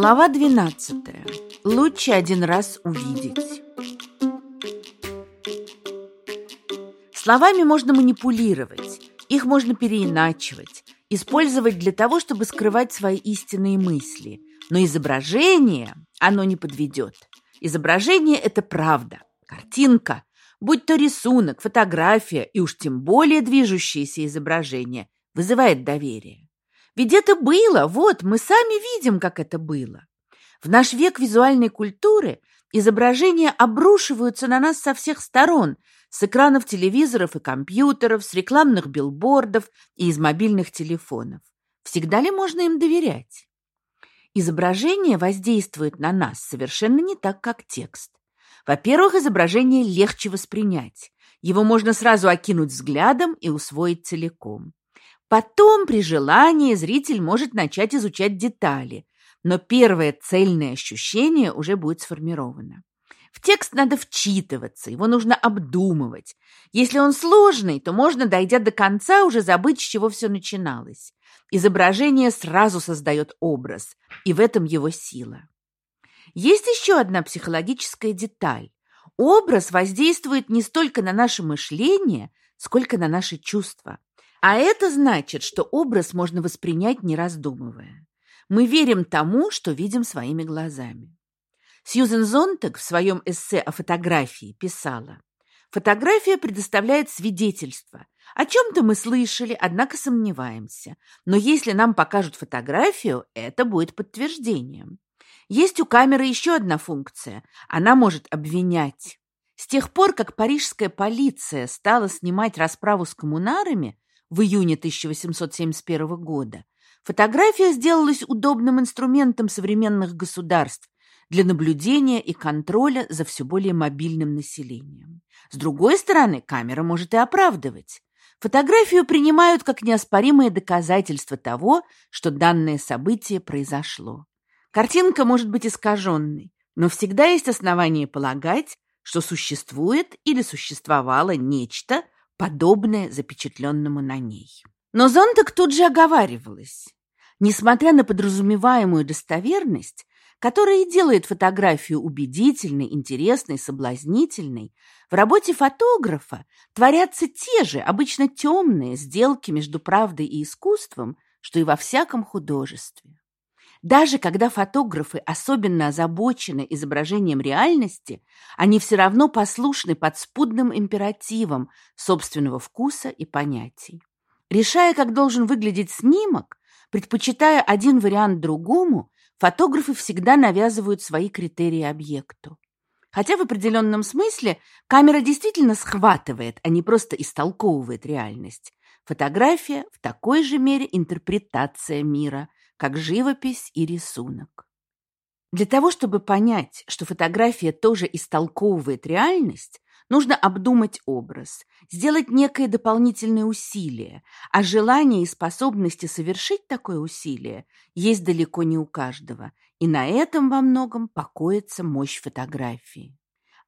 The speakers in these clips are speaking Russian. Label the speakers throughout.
Speaker 1: Глава 12. Лучше один раз увидеть. Словами можно манипулировать, их можно переиначивать, использовать для того, чтобы скрывать свои истинные мысли. Но изображение, оно не подведет. Изображение – это правда, картинка, будь то рисунок, фотография и уж тем более движущееся изображение, вызывает доверие. Ведь это было, вот, мы сами видим, как это было. В наш век визуальной культуры изображения обрушиваются на нас со всех сторон, с экранов телевизоров и компьютеров, с рекламных билбордов и из мобильных телефонов. Всегда ли можно им доверять? Изображение воздействует на нас совершенно не так, как текст. Во-первых, изображение легче воспринять. Его можно сразу окинуть взглядом и усвоить целиком. Потом, при желании, зритель может начать изучать детали, но первое цельное ощущение уже будет сформировано. В текст надо вчитываться, его нужно обдумывать. Если он сложный, то можно, дойдя до конца, уже забыть, с чего все начиналось. Изображение сразу создает образ, и в этом его сила. Есть еще одна психологическая деталь. Образ воздействует не столько на наше мышление, сколько на наши чувства. А это значит, что образ можно воспринять, не раздумывая. Мы верим тому, что видим своими глазами. Сьюзен Зонтек в своем эссе о фотографии писала, «Фотография предоставляет свидетельство. О чем-то мы слышали, однако сомневаемся. Но если нам покажут фотографию, это будет подтверждением. Есть у камеры еще одна функция. Она может обвинять. С тех пор, как парижская полиция стала снимать расправу с коммунарами, в июне 1871 года, фотография сделалась удобным инструментом современных государств для наблюдения и контроля за все более мобильным населением. С другой стороны, камера может и оправдывать. Фотографию принимают как неоспоримое доказательство того, что данное событие произошло. Картинка может быть искаженной, но всегда есть основания полагать, что существует или существовало нечто, подобное запечатленному на ней. Но Зонтак тут же оговаривалась. Несмотря на подразумеваемую достоверность, которая и делает фотографию убедительной, интересной, соблазнительной, в работе фотографа творятся те же, обычно темные, сделки между правдой и искусством, что и во всяком художестве. Даже когда фотографы особенно озабочены изображением реальности, они все равно послушны подспудным императивам собственного вкуса и понятий. Решая, как должен выглядеть снимок, предпочитая один вариант другому, фотографы всегда навязывают свои критерии объекту. Хотя в определенном смысле камера действительно схватывает, а не просто истолковывает реальность. Фотография в такой же мере интерпретация мира, как живопись и рисунок. Для того, чтобы понять, что фотография тоже истолковывает реальность, нужно обдумать образ, сделать некое дополнительное усилие, а желание и способности совершить такое усилие есть далеко не у каждого, и на этом во многом покоится мощь фотографии.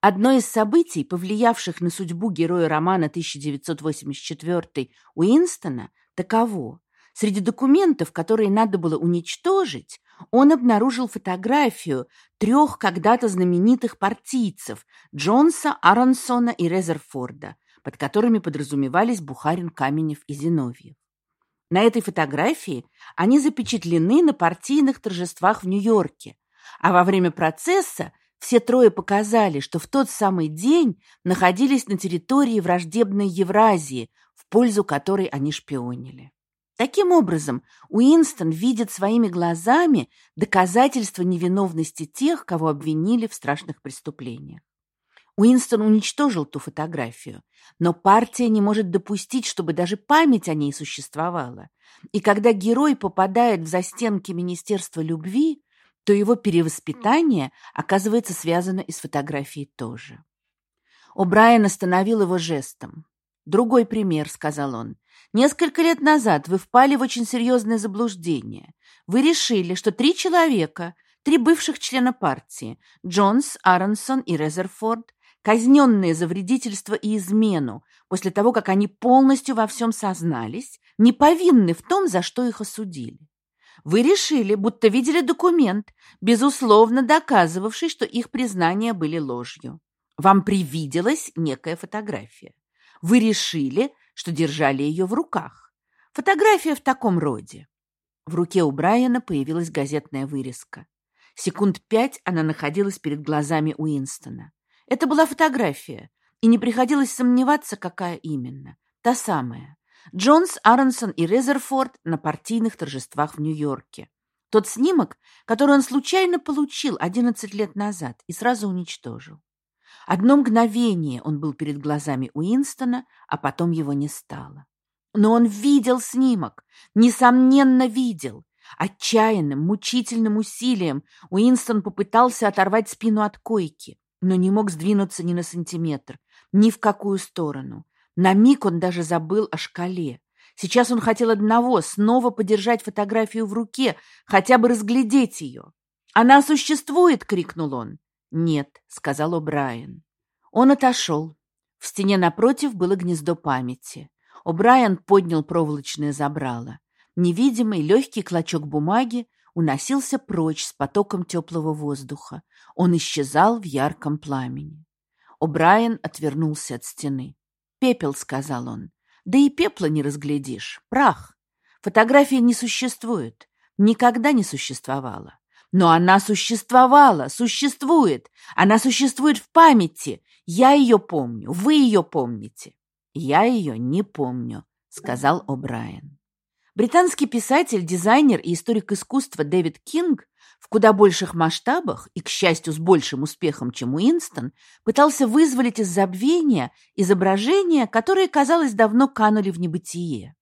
Speaker 1: Одно из событий, повлиявших на судьбу героя романа 1984 Уинстона, таково. Среди документов, которые надо было уничтожить, он обнаружил фотографию трех когда-то знаменитых партийцев Джонса, Аронсона и Резерфорда, под которыми подразумевались Бухарин, Каменев и Зиновьев. На этой фотографии они запечатлены на партийных торжествах в Нью-Йорке, а во время процесса все трое показали, что в тот самый день находились на территории враждебной Евразии, в пользу которой они шпионили. Таким образом, Уинстон видит своими глазами доказательства невиновности тех, кого обвинили в страшных преступлениях. Уинстон уничтожил ту фотографию, но партия не может допустить, чтобы даже память о ней существовала. И когда герой попадает в застенки Министерства любви, то его перевоспитание оказывается связано и с фотографией тоже. О'Брайен остановил его жестом. «Другой пример», — сказал он. «Несколько лет назад вы впали в очень серьезное заблуждение. Вы решили, что три человека, три бывших члена партии, Джонс, Аронсон и Резерфорд, казненные за вредительство и измену, после того, как они полностью во всем сознались, не повинны в том, за что их осудили. Вы решили, будто видели документ, безусловно доказывавший, что их признания были ложью. Вам привиделась некая фотография. Вы решили, что держали ее в руках. Фотография в таком роде. В руке у Брайана появилась газетная вырезка. Секунд пять она находилась перед глазами Уинстона. Это была фотография, и не приходилось сомневаться, какая именно. Та самая. Джонс, Аронсон и Резерфорд на партийных торжествах в Нью-Йорке. Тот снимок, который он случайно получил 11 лет назад и сразу уничтожил. Одно мгновение он был перед глазами Уинстона, а потом его не стало. Но он видел снимок, несомненно видел. Отчаянным, мучительным усилием Уинстон попытался оторвать спину от койки, но не мог сдвинуться ни на сантиметр, ни в какую сторону. На миг он даже забыл о шкале. Сейчас он хотел одного — снова подержать фотографию в руке, хотя бы разглядеть ее. «Она существует!» — крикнул он. «Нет», — сказал О'Брайен. Он отошел. В стене напротив было гнездо памяти. О'Брайен поднял проволочное забрало. Невидимый легкий клочок бумаги уносился прочь с потоком теплого воздуха. Он исчезал в ярком пламени. О'Брайен отвернулся от стены. «Пепел», — сказал он. «Да и пепла не разглядишь. Прах. Фотографии не существует. Никогда не существовала. Но она существовала, существует. Она существует в памяти. Я ее помню, вы ее помните. Я ее не помню, сказал О'Брайен. Британский писатель, дизайнер и историк искусства Дэвид Кинг в куда больших масштабах и, к счастью, с большим успехом, чем Уинстон, пытался вызволить из забвения изображения, которые, казалось, давно канули в небытие.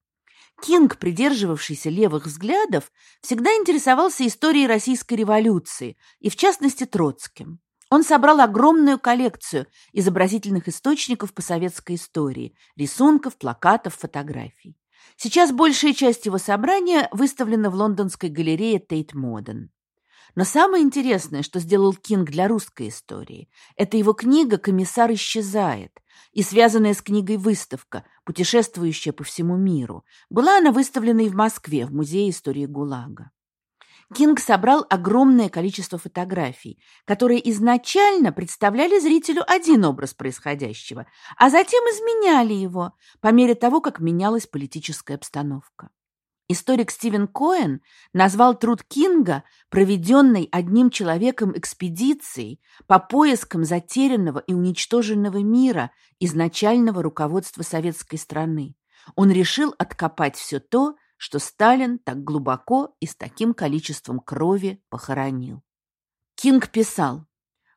Speaker 1: Кинг, придерживавшийся левых взглядов, всегда интересовался историей Российской революции и, в частности, Троцким. Он собрал огромную коллекцию изобразительных источников по советской истории, рисунков, плакатов, фотографий. Сейчас большая часть его собрания выставлена в лондонской галерее Тейт Моден. Но самое интересное, что сделал Кинг для русской истории, это его книга «Комиссар исчезает», и связанная с книгой выставка, путешествующая по всему миру. Была она выставлена и в Москве, в Музее истории ГУЛАГа. Кинг собрал огромное количество фотографий, которые изначально представляли зрителю один образ происходящего, а затем изменяли его по мере того, как менялась политическая обстановка. Историк Стивен Коэн назвал труд Кинга проведенной одним человеком экспедицией по поискам затерянного и уничтоженного мира изначального руководства советской страны. Он решил откопать все то, что Сталин так глубоко и с таким количеством крови похоронил. Кинг писал,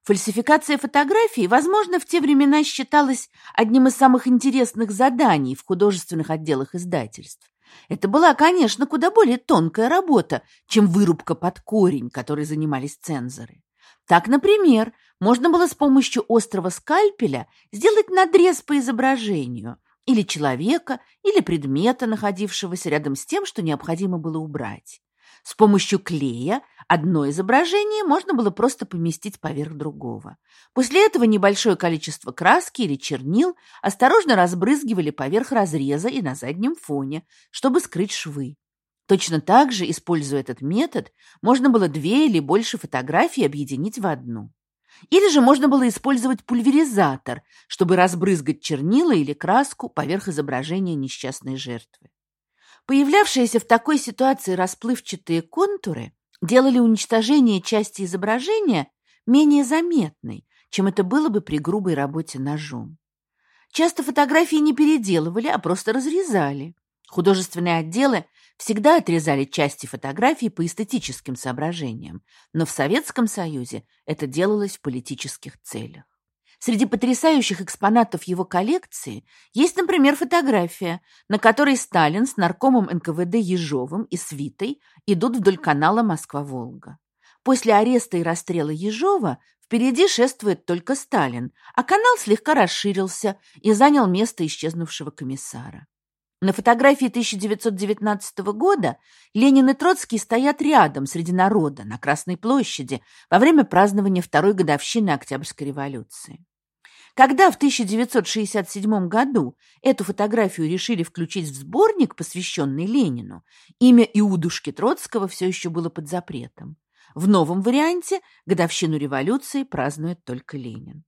Speaker 1: Фальсификация фотографий, возможно, в те времена считалась одним из самых интересных заданий в художественных отделах издательств. Это была, конечно, куда более тонкая работа, чем вырубка под корень, которой занимались цензоры. Так, например, можно было с помощью острого скальпеля сделать надрез по изображению или человека, или предмета, находившегося рядом с тем, что необходимо было убрать. С помощью клея одно изображение можно было просто поместить поверх другого. После этого небольшое количество краски или чернил осторожно разбрызгивали поверх разреза и на заднем фоне, чтобы скрыть швы. Точно так же, используя этот метод, можно было две или больше фотографий объединить в одну. Или же можно было использовать пульверизатор, чтобы разбрызгать чернила или краску поверх изображения несчастной жертвы. Появлявшиеся в такой ситуации расплывчатые контуры делали уничтожение части изображения менее заметной, чем это было бы при грубой работе ножом. Часто фотографии не переделывали, а просто разрезали. Художественные отделы всегда отрезали части фотографий по эстетическим соображениям, но в Советском Союзе это делалось в политических целях. Среди потрясающих экспонатов его коллекции есть, например, фотография, на которой Сталин с наркомом НКВД Ежовым и свитой идут вдоль канала Москва-Волга. После ареста и расстрела Ежова впереди шествует только Сталин, а канал слегка расширился и занял место исчезнувшего комиссара. На фотографии 1919 года Ленин и Троцкий стоят рядом среди народа на Красной площади во время празднования второй годовщины Октябрьской революции. Когда в 1967 году эту фотографию решили включить в сборник, посвященный Ленину, имя Иудушки Троцкого все еще было под запретом. В новом варианте годовщину революции празднует только Ленин.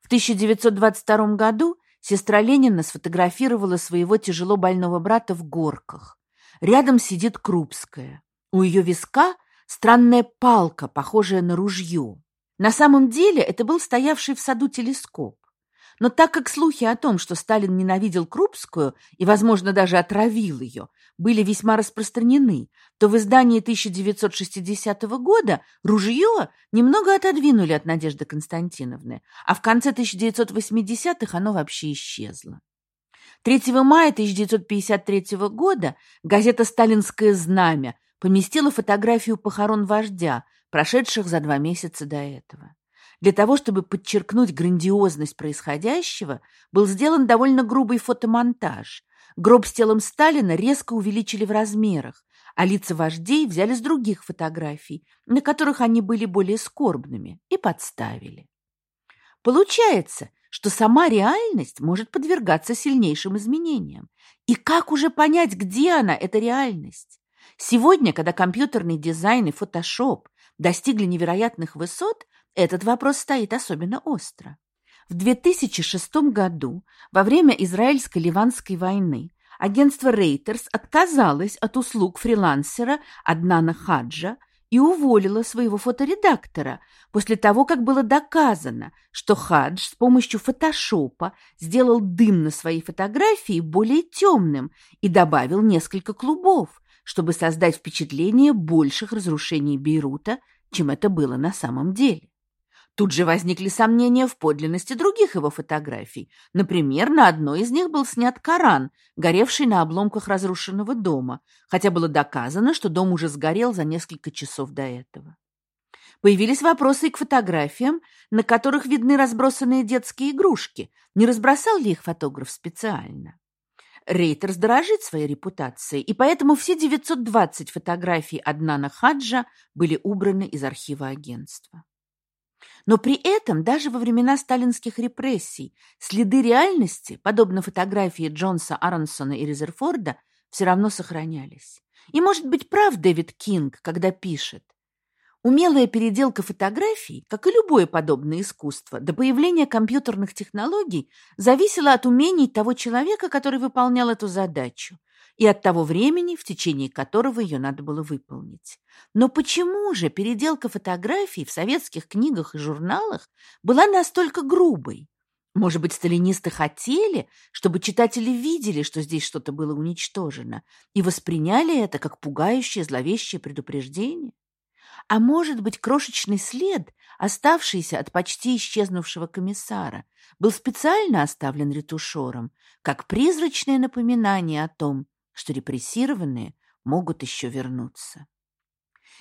Speaker 1: В 1922 году сестра Ленина сфотографировала своего тяжело больного брата в горках. Рядом сидит Крупская. У ее виска странная палка, похожая на ружье. На самом деле это был стоявший в саду телескоп. Но так как слухи о том, что Сталин ненавидел Крупскую и, возможно, даже отравил ее, были весьма распространены, то в издании 1960 года ружье немного отодвинули от Надежды Константиновны, а в конце 1980-х оно вообще исчезло. 3 мая 1953 года газета «Сталинское знамя» поместила фотографию похорон вождя, прошедших за два месяца до этого. Для того, чтобы подчеркнуть грандиозность происходящего, был сделан довольно грубый фотомонтаж. Гроб с телом Сталина резко увеличили в размерах, а лица вождей взяли с других фотографий, на которых они были более скорбными, и подставили. Получается, что сама реальность может подвергаться сильнейшим изменениям. И как уже понять, где она, эта реальность? Сегодня, когда компьютерный дизайн и фотошоп достигли невероятных высот, этот вопрос стоит особенно остро. В 2006 году, во время израильско-ливанской войны, агентство Reuters отказалось от услуг фрилансера Аднана Хаджа и уволило своего фоторедактора после того, как было доказано, что Хадж с помощью фотошопа сделал дым на своей фотографии более темным и добавил несколько клубов, чтобы создать впечатление больших разрушений Бейрута, чем это было на самом деле. Тут же возникли сомнения в подлинности других его фотографий. Например, на одной из них был снят Коран, горевший на обломках разрушенного дома, хотя было доказано, что дом уже сгорел за несколько часов до этого. Появились вопросы и к фотографиям, на которых видны разбросанные детские игрушки. Не разбросал ли их фотограф специально? Рейтерс дорожит своей репутацией, и поэтому все 920 фотографий Аднана Хаджа были убраны из архива агентства. Но при этом даже во времена сталинских репрессий следы реальности, подобно фотографии Джонса Аронсона и Резерфорда, все равно сохранялись. И может быть прав Дэвид Кинг, когда пишет Умелая переделка фотографий, как и любое подобное искусство, до появления компьютерных технологий зависело от умений того человека, который выполнял эту задачу, и от того времени, в течение которого ее надо было выполнить. Но почему же переделка фотографий в советских книгах и журналах была настолько грубой? Может быть, сталинисты хотели, чтобы читатели видели, что здесь что-то было уничтожено, и восприняли это как пугающее, зловещее предупреждение? А может быть, крошечный след, оставшийся от почти исчезнувшего комиссара, был специально оставлен ретушером, как призрачное напоминание о том, что репрессированные могут еще вернуться.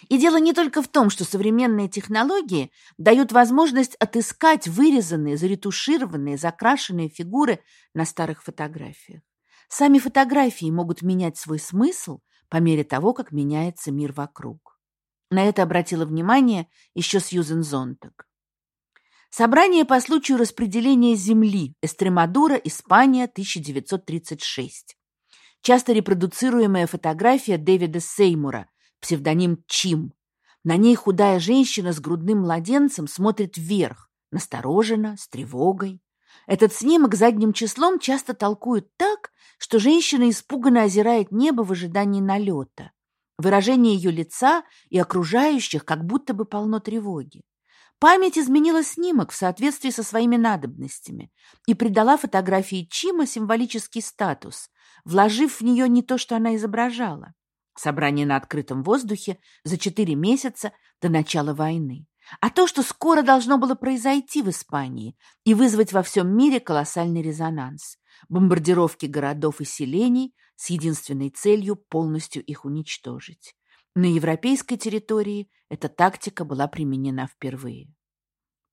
Speaker 1: И дело не только в том, что современные технологии дают возможность отыскать вырезанные, заретушированные, закрашенные фигуры на старых фотографиях. Сами фотографии могут менять свой смысл по мере того, как меняется мир вокруг. На это обратила внимание еще Сьюзен Зонтак. Собрание по случаю распределения земли. Эстремадура, Испания, 1936. Часто репродуцируемая фотография Дэвида Сеймура, псевдоним Чим. На ней худая женщина с грудным младенцем смотрит вверх, настороженно, с тревогой. Этот снимок задним числом часто толкуют так, что женщина испуганно озирает небо в ожидании налета. Выражение ее лица и окружающих как будто бы полно тревоги. Память изменила снимок в соответствии со своими надобностями и придала фотографии Чима символический статус, вложив в нее не то, что она изображала. Собрание на открытом воздухе за четыре месяца до начала войны. А то, что скоро должно было произойти в Испании и вызвать во всем мире колоссальный резонанс. Бомбардировки городов и селений – с единственной целью полностью их уничтожить. На европейской территории эта тактика была применена впервые.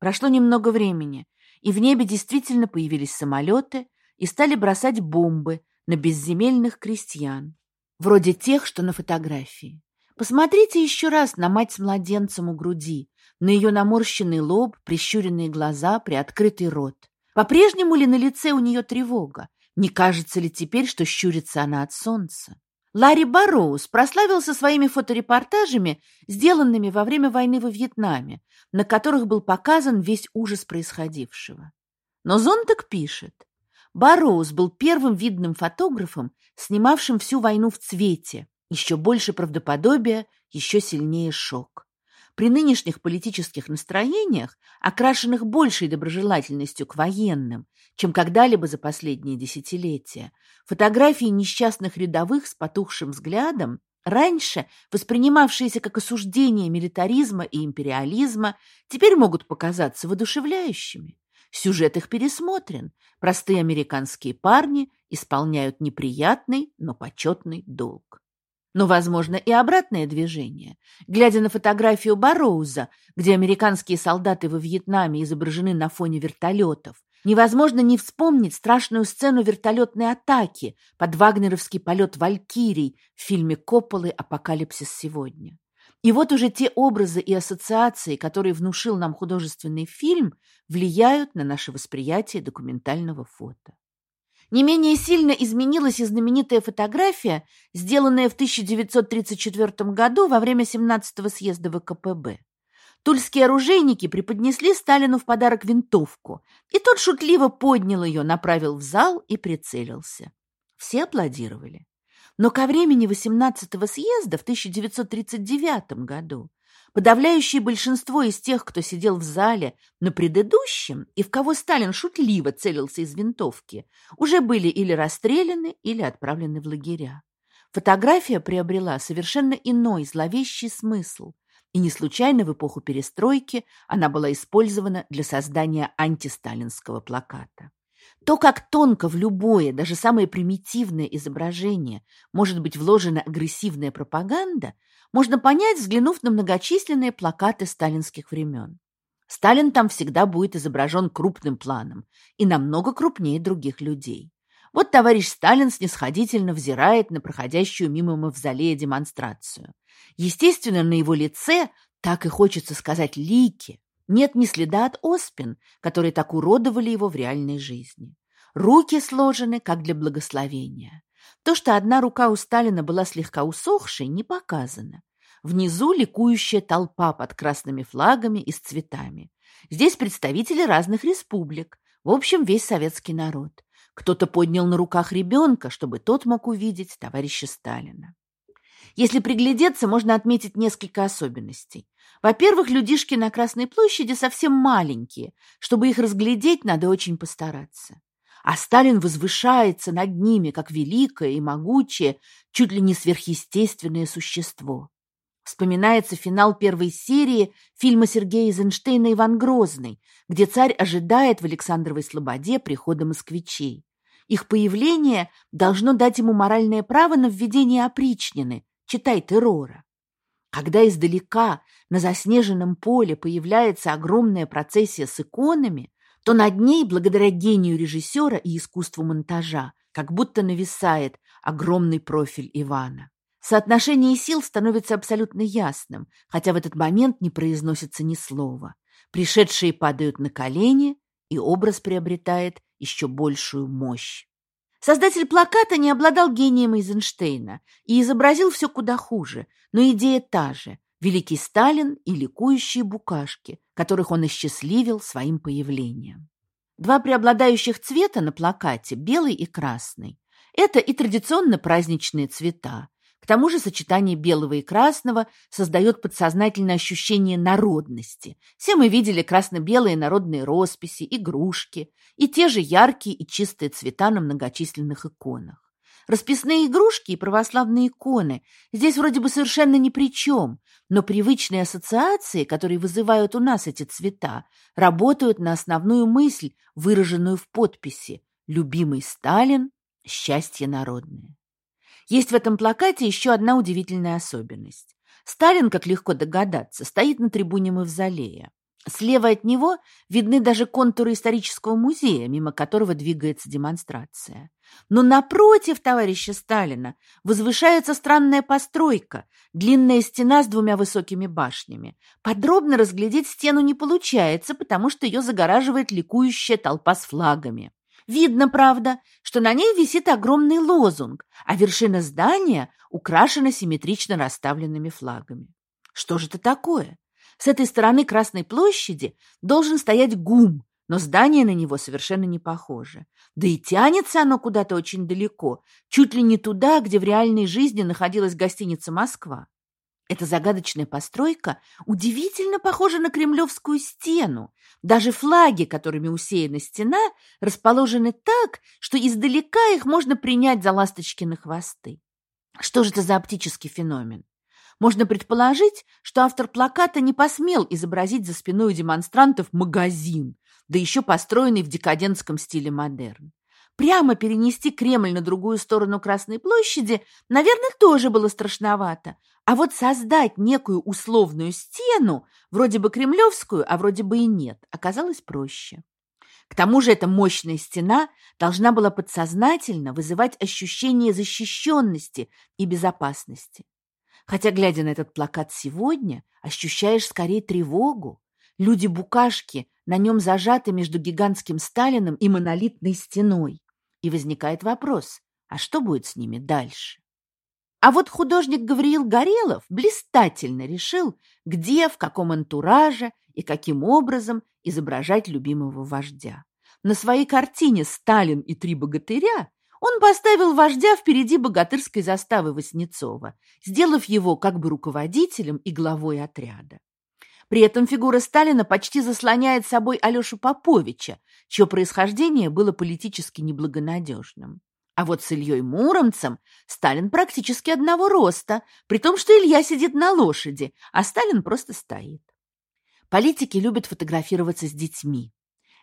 Speaker 1: Прошло немного времени, и в небе действительно появились самолеты и стали бросать бомбы на безземельных крестьян, вроде тех, что на фотографии. Посмотрите еще раз на мать с младенцем у груди, на ее наморщенный лоб, прищуренные глаза, приоткрытый рот. По-прежнему ли на лице у нее тревога? Не кажется ли теперь, что щурится она от солнца? Ларри Барроуз прославился своими фоторепортажами, сделанными во время войны во Вьетнаме, на которых был показан весь ужас происходившего. Но Зонтак пишет, Барроуз был первым видным фотографом, снимавшим всю войну в цвете, еще больше правдоподобия, еще сильнее шок. При нынешних политических настроениях, окрашенных большей доброжелательностью к военным, чем когда-либо за последние десятилетия, фотографии несчастных рядовых с потухшим взглядом, раньше воспринимавшиеся как осуждение милитаризма и империализма, теперь могут показаться воодушевляющими. Сюжет их пересмотрен. Простые американские парни исполняют неприятный, но почетный долг. Но, возможно, и обратное движение. Глядя на фотографию Барроуза, где американские солдаты во Вьетнаме изображены на фоне вертолетов, невозможно не вспомнить страшную сцену вертолетной атаки под вагнеровский полет «Валькирий» в фильме Копполы «Апокалипсис сегодня». И вот уже те образы и ассоциации, которые внушил нам художественный фильм, влияют на наше восприятие документального фото. Не менее сильно изменилась и знаменитая фотография, сделанная в 1934 году во время 17-го съезда ВКПБ. Тульские оружейники преподнесли Сталину в подарок винтовку, и тот шутливо поднял ее, направил в зал и прицелился. Все аплодировали. Но ко времени 18-го съезда в 1939 году подавляющее большинство из тех, кто сидел в зале на предыдущем и в кого Сталин шутливо целился из винтовки, уже были или расстреляны, или отправлены в лагеря. Фотография приобрела совершенно иной зловещий смысл, и не случайно в эпоху перестройки она была использована для создания антисталинского плаката. То, как тонко в любое, даже самое примитивное изображение может быть вложена агрессивная пропаганда, можно понять, взглянув на многочисленные плакаты сталинских времен. Сталин там всегда будет изображен крупным планом и намного крупнее других людей. Вот товарищ Сталин снисходительно взирает на проходящую мимо мавзолея демонстрацию. Естественно, на его лице, так и хочется сказать, лики, нет ни следа от оспин, которые так уродовали его в реальной жизни. Руки сложены, как для благословения. То, что одна рука у Сталина была слегка усохшей, не показано. Внизу ликующая толпа под красными флагами и с цветами. Здесь представители разных республик. В общем, весь советский народ. Кто-то поднял на руках ребенка, чтобы тот мог увидеть товарища Сталина. Если приглядеться, можно отметить несколько особенностей. Во-первых, людишки на Красной площади совсем маленькие. Чтобы их разглядеть, надо очень постараться. А Сталин возвышается над ними, как великое и могучее, чуть ли не сверхъестественное существо. Вспоминается финал первой серии фильма Сергея Эйзенштейна «Иван Грозный», где царь ожидает в Александровой Слободе прихода москвичей. Их появление должно дать ему моральное право на введение опричнины, читай террора. Когда издалека на заснеженном поле появляется огромная процессия с иконами, то над ней, благодаря гению режиссера и искусству монтажа, как будто нависает огромный профиль Ивана. Соотношение сил становится абсолютно ясным, хотя в этот момент не произносится ни слова. Пришедшие падают на колени, и образ приобретает еще большую мощь. Создатель плаката не обладал гением Эйзенштейна и изобразил все куда хуже, но идея та же – великий Сталин и ликующие букашки, которых он осчастливил своим появлением. Два преобладающих цвета на плакате – белый и красный. Это и традиционно праздничные цвета, к тому же сочетание белого и красного создает подсознательное ощущение народности. Все мы видели красно-белые народные росписи, игрушки и те же яркие и чистые цвета на многочисленных иконах. Расписные игрушки и православные иконы здесь вроде бы совершенно ни при чем, но привычные ассоциации, которые вызывают у нас эти цвета, работают на основную мысль, выраженную в подписи «Любимый Сталин. Счастье народное». Есть в этом плакате еще одна удивительная особенность. Сталин, как легко догадаться, стоит на трибуне Мавзолея. Слева от него видны даже контуры исторического музея, мимо которого двигается демонстрация. Но напротив товарища Сталина возвышается странная постройка, длинная стена с двумя высокими башнями. Подробно разглядеть стену не получается, потому что ее загораживает ликующая толпа с флагами. Видно, правда, что на ней висит огромный лозунг, а вершина здания украшена симметрично расставленными флагами. Что же это такое? С этой стороны Красной площади должен стоять ГУМ, но здание на него совершенно не похоже. Да и тянется оно куда-то очень далеко, чуть ли не туда, где в реальной жизни находилась гостиница «Москва». Эта загадочная постройка удивительно похожа на Кремлевскую стену. Даже флаги, которыми усеяна стена, расположены так, что издалека их можно принять за ласточкины хвосты. Что же это за оптический феномен? Можно предположить, что автор плаката не посмел изобразить за спиной у демонстрантов магазин, да еще построенный в декадентском стиле модерн. Прямо перенести Кремль на другую сторону Красной площади, наверное, тоже было страшновато. А вот создать некую условную стену, вроде бы кремлевскую, а вроде бы и нет, оказалось проще. К тому же эта мощная стена должна была подсознательно вызывать ощущение защищенности и безопасности. Хотя, глядя на этот плакат сегодня, ощущаешь скорее тревогу. Люди-букашки на нем зажаты между гигантским Сталиным и монолитной стеной. И возникает вопрос, а что будет с ними дальше? А вот художник Гавриил Горелов блистательно решил, где, в каком антураже и каким образом изображать любимого вождя. На своей картине «Сталин и три богатыря» он поставил вождя впереди богатырской заставы Васнецова, сделав его как бы руководителем и главой отряда. При этом фигура Сталина почти заслоняет собой Алешу Поповича, чье происхождение было политически неблагонадежным. А вот с Ильей Муромцем Сталин практически одного роста, при том, что Илья сидит на лошади, а Сталин просто стоит. Политики любят фотографироваться с детьми.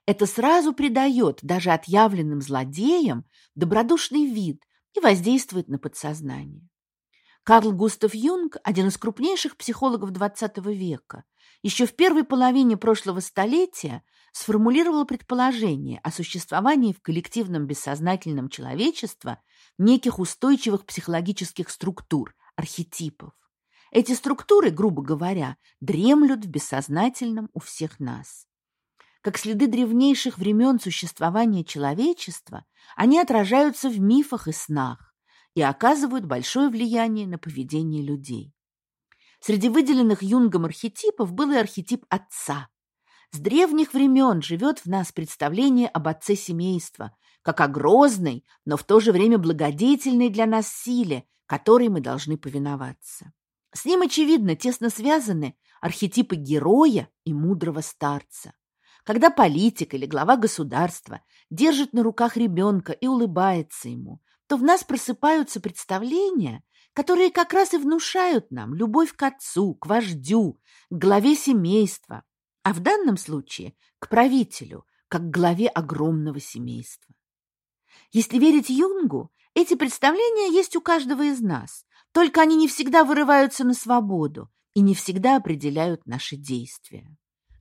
Speaker 1: Это сразу придает даже отъявленным злодеям добродушный вид и воздействует на подсознание. Карл Густав Юнг, один из крупнейших психологов XX века, еще в первой половине прошлого столетия сформулировал предположение о существовании в коллективном бессознательном человечества неких устойчивых психологических структур, архетипов. Эти структуры, грубо говоря, дремлют в бессознательном у всех нас. Как следы древнейших времен существования человечества, они отражаются в мифах и снах и оказывают большое влияние на поведение людей. Среди выделенных Юнгом архетипов был и архетип отца. С древних времен живет в нас представление об отце семейства, как о грозной, но в то же время благодетельной для нас силе, которой мы должны повиноваться. С ним, очевидно, тесно связаны архетипы героя и мудрого старца. Когда политик или глава государства держит на руках ребенка и улыбается ему, то в нас просыпаются представления, которые как раз и внушают нам любовь к отцу, к вождю, к главе семейства, а в данном случае к правителю, как к главе огромного семейства. Если верить Юнгу, эти представления есть у каждого из нас, только они не всегда вырываются на свободу и не всегда определяют наши действия.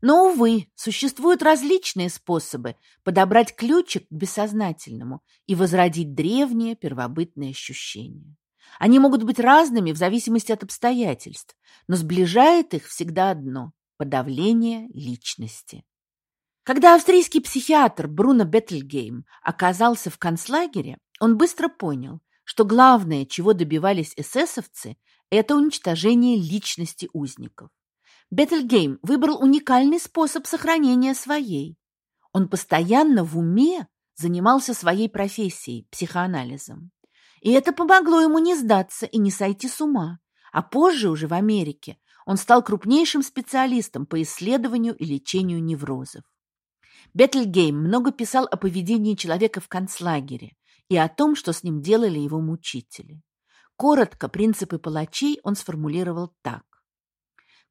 Speaker 1: Но, увы, существуют различные способы подобрать ключик к бессознательному и возродить древние первобытные ощущения. Они могут быть разными в зависимости от обстоятельств, но сближает их всегда одно – подавление личности. Когда австрийский психиатр Бруно Беттельгейм оказался в концлагере, он быстро понял, что главное, чего добивались эсэсовцы, это уничтожение личности узников. Беттельгейм выбрал уникальный способ сохранения своей. Он постоянно в уме занимался своей профессией – психоанализом. И это помогло ему не сдаться и не сойти с ума. А позже, уже в Америке, он стал крупнейшим специалистом по исследованию и лечению неврозов. Беттельгейм много писал о поведении человека в концлагере и о том, что с ним делали его мучители. Коротко принципы палачей он сформулировал так.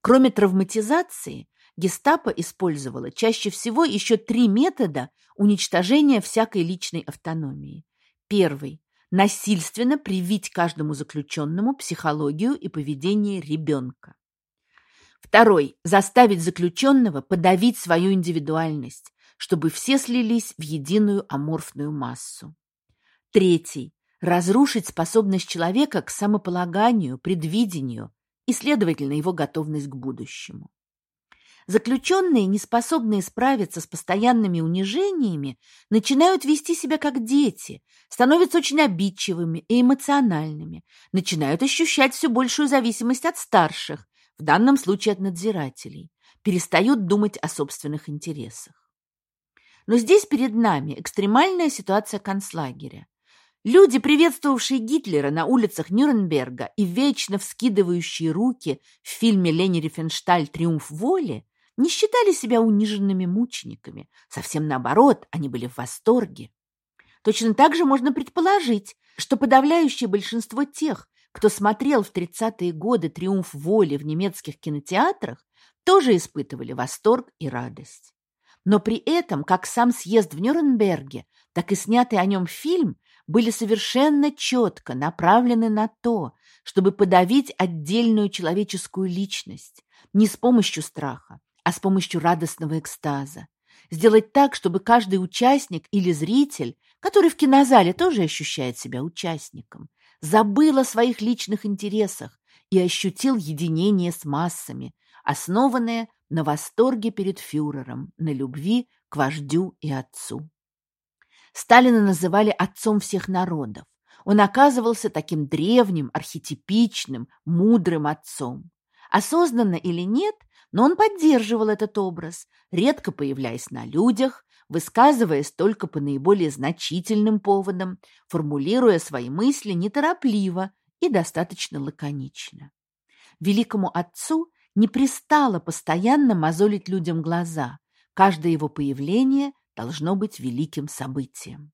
Speaker 1: Кроме травматизации, гестапо использовало чаще всего еще три метода уничтожения всякой личной автономии. Первый – насильственно привить каждому заключенному психологию и поведение ребенка. Второй – заставить заключенного подавить свою индивидуальность, чтобы все слились в единую аморфную массу. Третий – разрушить способность человека к самополаганию, предвидению и, следовательно, его готовность к будущему. Заключенные, не способные справиться с постоянными унижениями, начинают вести себя как дети, становятся очень обидчивыми и эмоциональными, начинают ощущать все большую зависимость от старших, в данном случае от надзирателей, перестают думать о собственных интересах. Но здесь перед нами экстремальная ситуация концлагеря. Люди, приветствовавшие Гитлера на улицах Нюрнберга и вечно вскидывающие руки в фильме Лени Рифеншталь «Триумф воли», не считали себя униженными мучениками. Совсем наоборот, они были в восторге. Точно так же можно предположить, что подавляющее большинство тех, кто смотрел в 30-е годы «Триумф воли» в немецких кинотеатрах, тоже испытывали восторг и радость. Но при этом, как сам съезд в Нюрнберге, так и снятый о нем фильм были совершенно четко направлены на то, чтобы подавить отдельную человеческую личность, не с помощью страха, а с помощью радостного экстаза. Сделать так, чтобы каждый участник или зритель, который в кинозале тоже ощущает себя участником, забыл о своих личных интересах и ощутил единение с массами, основанное на восторге перед фюрером, на любви к вождю и отцу. Сталина называли отцом всех народов. Он оказывался таким древним, архетипичным, мудрым отцом. Осознанно или нет, но он поддерживал этот образ, редко появляясь на людях, высказываясь только по наиболее значительным поводам, формулируя свои мысли неторопливо и достаточно лаконично. Великому отцу не пристало постоянно мозолить людям глаза, каждое его появление должно быть великим событием.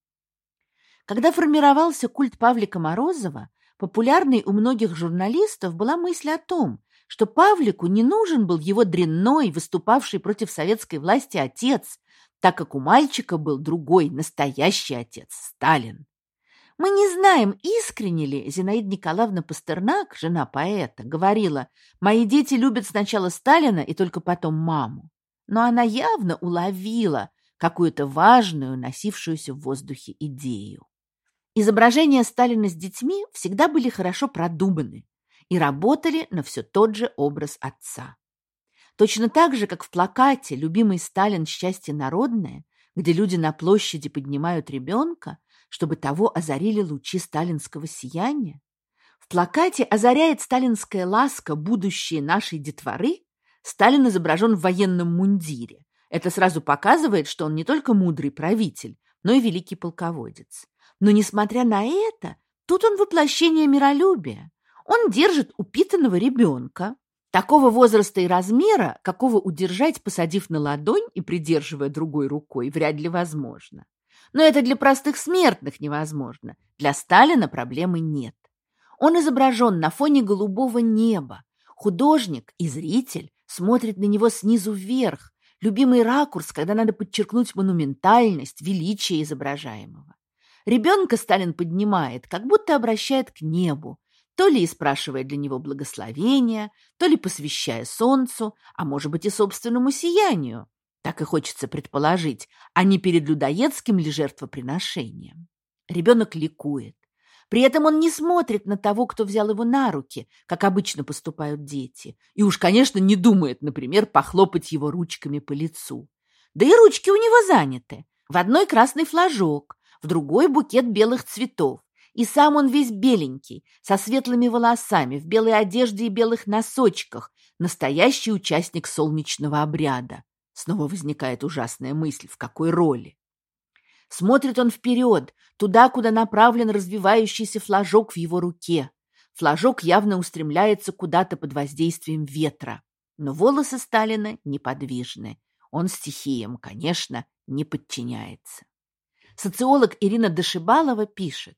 Speaker 1: Когда формировался культ Павлика Морозова, популярной у многих журналистов была мысль о том, что Павлику не нужен был его дрянной, выступавший против советской власти отец, так как у мальчика был другой, настоящий отец, Сталин. Мы не знаем, искренне ли Зинаида Николаевна Пастернак, жена поэта, говорила, «Мои дети любят сначала Сталина и только потом маму». Но она явно уловила какую-то важную, носившуюся в воздухе идею. Изображения Сталина с детьми всегда были хорошо продуманы, и работали на все тот же образ отца. Точно так же, как в плакате «Любимый Сталин. Счастье народное», где люди на площади поднимают ребенка, чтобы того озарили лучи сталинского сияния, в плакате озаряет сталинская ласка будущее нашей детворы, Сталин изображен в военном мундире. Это сразу показывает, что он не только мудрый правитель, но и великий полководец. Но, несмотря на это, тут он воплощение миролюбия. Он держит упитанного ребенка, такого возраста и размера, какого удержать, посадив на ладонь и придерживая другой рукой, вряд ли возможно. Но это для простых смертных невозможно. Для Сталина проблемы нет. Он изображен на фоне голубого неба. Художник и зритель смотрят на него снизу вверх. Любимый ракурс, когда надо подчеркнуть монументальность, величие изображаемого. Ребенка Сталин поднимает, как будто обращает к небу, то ли и спрашивая для него благословения, то ли посвящая солнцу, а может быть и собственному сиянию. Так и хочется предположить, а не перед людоедским ли жертвоприношением. Ребенок ликует. При этом он не смотрит на того, кто взял его на руки, как обычно поступают дети, и уж, конечно, не думает, например, похлопать его ручками по лицу. Да и ручки у него заняты. В одной красный флажок, в другой букет белых цветов, и сам он весь беленький, со светлыми волосами, в белой одежде и белых носочках, настоящий участник солнечного обряда. Снова возникает ужасная мысль, в какой роли. Смотрит он вперед, туда, куда направлен развивающийся флажок в его руке. Флажок явно устремляется куда-то под воздействием ветра. Но волосы Сталина неподвижны. Он стихиям, конечно, не подчиняется. Социолог Ирина Дашибалова пишет,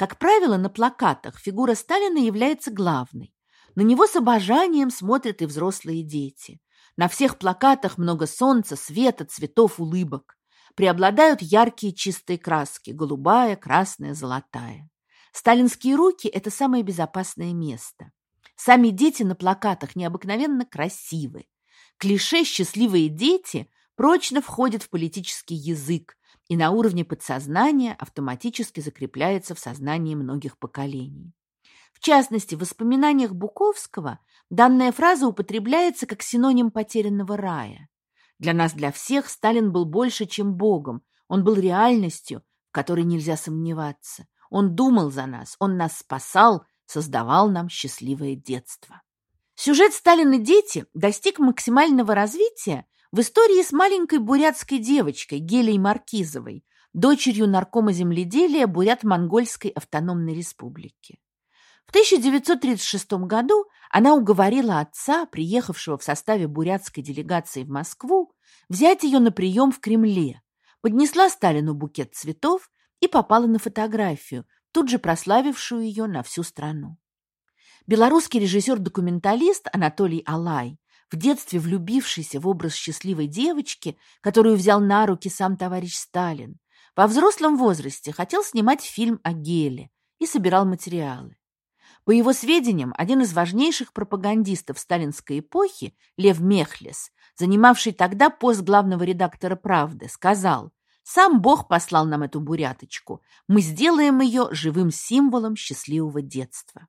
Speaker 1: как правило, на плакатах фигура Сталина является главной. На него с обожанием смотрят и взрослые дети. На всех плакатах много солнца, света, цветов, улыбок. Преобладают яркие чистые краски – голубая, красная, золотая. Сталинские руки – это самое безопасное место. Сами дети на плакатах необыкновенно красивы. Клише «счастливые дети» прочно входит в политический язык и на уровне подсознания автоматически закрепляется в сознании многих поколений. В частности, в воспоминаниях Буковского данная фраза употребляется как синоним потерянного рая. Для нас, для всех, Сталин был больше, чем Богом. Он был реальностью, в которой нельзя сомневаться. Он думал за нас, он нас спасал, создавал нам счастливое детство. Сюжет «Сталин и дети» достиг максимального развития в истории с маленькой бурятской девочкой Гелей Маркизовой, дочерью наркома земледелия Бурят-Монгольской автономной республики. В 1936 году она уговорила отца, приехавшего в составе бурятской делегации в Москву, взять ее на прием в Кремле, поднесла Сталину букет цветов и попала на фотографию, тут же прославившую ее на всю страну. Белорусский режиссер-документалист Анатолий Алай, в детстве влюбившийся в образ счастливой девочки, которую взял на руки сам товарищ Сталин, во взрослом возрасте хотел снимать фильм о Геле и собирал материалы. По его сведениям, один из важнейших пропагандистов сталинской эпохи, Лев Мехлес, занимавший тогда пост главного редактора «Правды», сказал «Сам Бог послал нам эту буряточку. Мы сделаем ее живым символом счастливого детства».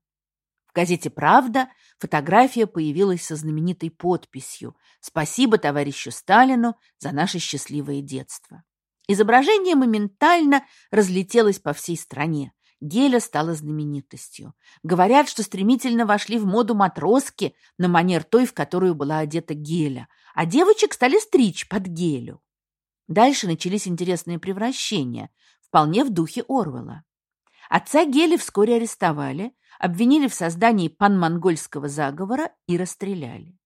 Speaker 1: В газете «Правда» фотография появилась со знаменитой подписью «Спасибо товарищу Сталину за наше счастливое детство». Изображение моментально разлетелось по всей стране. Геля стала знаменитостью. Говорят, что стремительно вошли в моду матроски на манер той, в которую была одета Геля, а девочек стали стричь под Гелю. Дальше начались интересные превращения, вполне в духе Орвелла. Отца Гели вскоре арестовали, обвинили в создании панмонгольского заговора и расстреляли.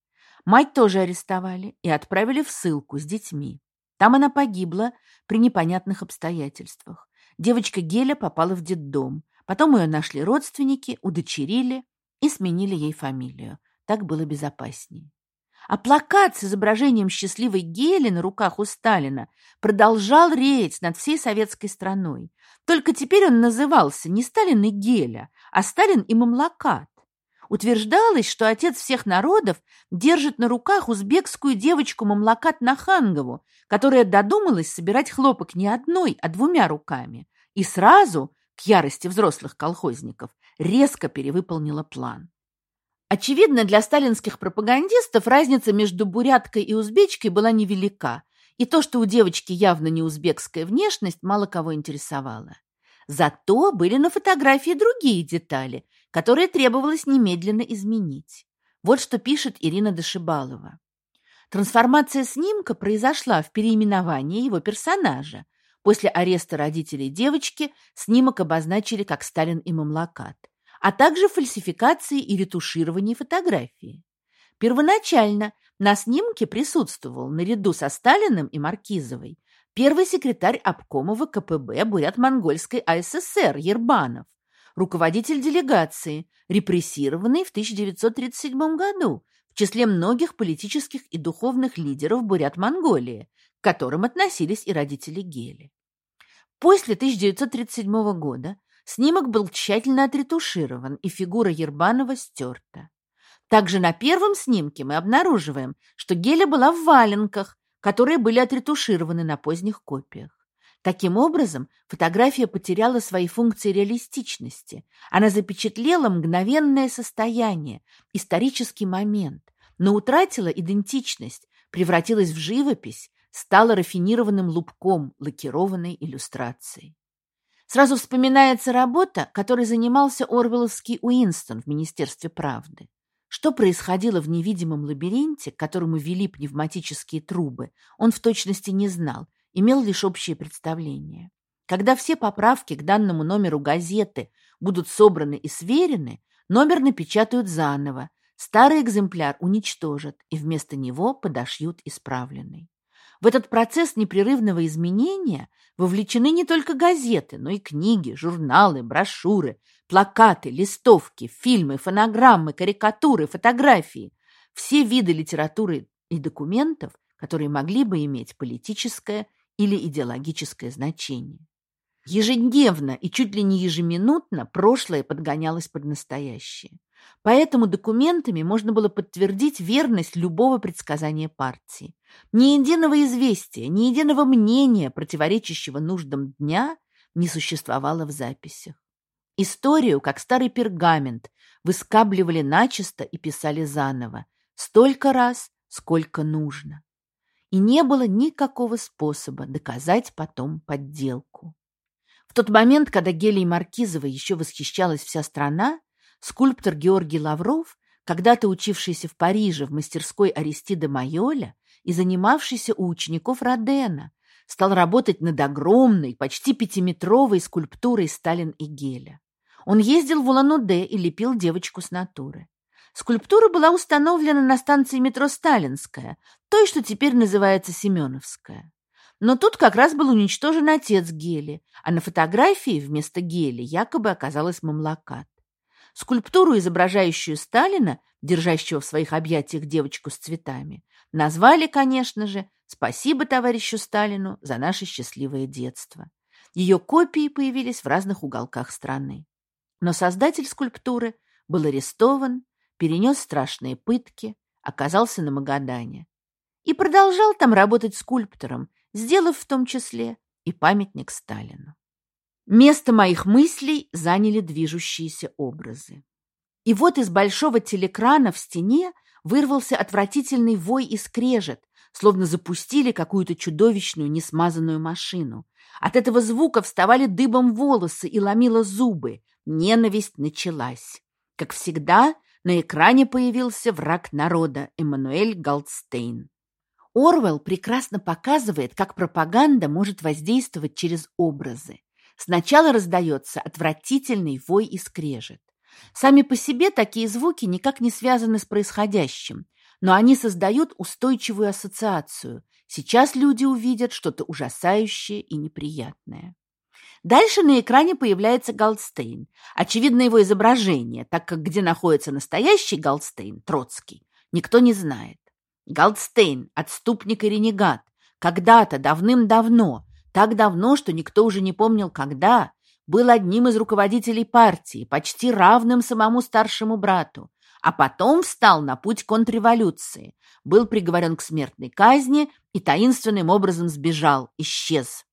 Speaker 1: Мать тоже арестовали и отправили в ссылку с детьми. Там она погибла при непонятных обстоятельствах. Девочка Геля попала в детдом. Потом ее нашли родственники, удочерили и сменили ей фамилию. Так было безопаснее. А плакат с изображением счастливой Гели на руках у Сталина продолжал реять над всей советской страной. Только теперь он назывался не Сталин и Геля, а Сталин и Мамлакат. Утверждалось, что отец всех народов держит на руках узбекскую девочку Мамлакат Нахангову, которая додумалась собирать хлопок не одной, а двумя руками, и сразу, к ярости взрослых колхозников, резко перевыполнила план. Очевидно, для сталинских пропагандистов разница между буряткой и узбечкой была невелика, и то, что у девочки явно не узбекская внешность, мало кого интересовало. Зато были на фотографии другие детали, которые требовалось немедленно изменить. Вот что пишет Ирина Дашибалова. Трансформация снимка произошла в переименовании его персонажа. После ареста родителей девочки снимок обозначили как Сталин и Мамлакат, а также фальсификации и ретуширование фотографии. Первоначально на снимке присутствовал наряду со Сталиным и Маркизовой первый секретарь обкома ВКПБ Бурят-Монгольской АССР Ербанов, руководитель делегации, репрессированный в 1937 году в числе многих политических и духовных лидеров Бурят-Монголии, к которым относились и родители Гели. После 1937 года снимок был тщательно отретуширован, и фигура Ербанова стерта. Также на первом снимке мы обнаруживаем, что Геля была в валенках, которые были отретушированы на поздних копиях. Таким образом, фотография потеряла свои функции реалистичности. Она запечатлела мгновенное состояние, исторический момент, но утратила идентичность, превратилась в живопись, стала рафинированным лубком лакированной иллюстрацией. Сразу вспоминается работа, которой занимался Орвелловский Уинстон в Министерстве правды. Что происходило в невидимом лабиринте, к которому вели пневматические трубы, он в точности не знал, имел лишь общее представление. Когда все поправки к данному номеру газеты будут собраны и сверены, номер напечатают заново, старый экземпляр уничтожат и вместо него подошьют исправленный. В этот процесс непрерывного изменения вовлечены не только газеты, но и книги, журналы, брошюры, плакаты, листовки, фильмы, фонограммы, карикатуры, фотографии. Все виды литературы и документов, которые могли бы иметь политическое или идеологическое значение. Ежедневно и чуть ли не ежеминутно прошлое подгонялось под настоящее. Поэтому документами можно было подтвердить верность любого предсказания партии. Ни единого известия, ни единого мнения, противоречащего нуждам дня, не существовало в записях. Историю, как старый пергамент, выскабливали начисто и писали заново, столько раз, сколько нужно. И не было никакого способа доказать потом подделку. В тот момент, когда Гелией Маркизовой еще восхищалась вся страна, скульптор Георгий Лавров, когда-то учившийся в Париже в мастерской Аристида Майоля и занимавшийся у учеников Родена, стал работать над огромной, почти пятиметровой скульптурой Сталин и Геля. Он ездил в Улан-Удэ и лепил девочку с натуры. Скульптура была установлена на станции метро Сталинская, той, что теперь называется Семеновская. Но тут как раз был уничтожен отец Гели, а на фотографии вместо Гели якобы оказалась Мамлакат. Скульптуру, изображающую Сталина, держащего в своих объятиях девочку с цветами, назвали, конечно же, «Спасибо товарищу Сталину за наше счастливое детство». Ее копии появились в разных уголках страны. Но создатель скульптуры был арестован, перенес страшные пытки, оказался на Магадане. И продолжал там работать скульптором, сделав в том числе и памятник Сталину. Место моих мыслей заняли движущиеся образы. И вот из большого телекрана в стене вырвался отвратительный вой и скрежет, словно запустили какую-то чудовищную несмазанную машину. От этого звука вставали дыбом волосы и ломило зубы, Ненависть началась. Как всегда, на экране появился враг народа Эммануэль Голдстейн. Орвелл прекрасно показывает, как пропаганда может воздействовать через образы. Сначала раздается отвратительный вой и скрежет. Сами по себе такие звуки никак не связаны с происходящим, но они создают устойчивую ассоциацию. Сейчас люди увидят что-то ужасающее и неприятное. Дальше на экране появляется Голдстейн. Очевидно, его изображение, так как где находится настоящий Голдстейн, Троцкий, никто не знает. Голдстейн, отступник и ренегат, когда-то, давным-давно, так давно, что никто уже не помнил, когда, был одним из руководителей партии, почти равным самому старшему брату, а потом встал на путь контрреволюции, был приговорен к смертной казни и таинственным образом сбежал, исчез.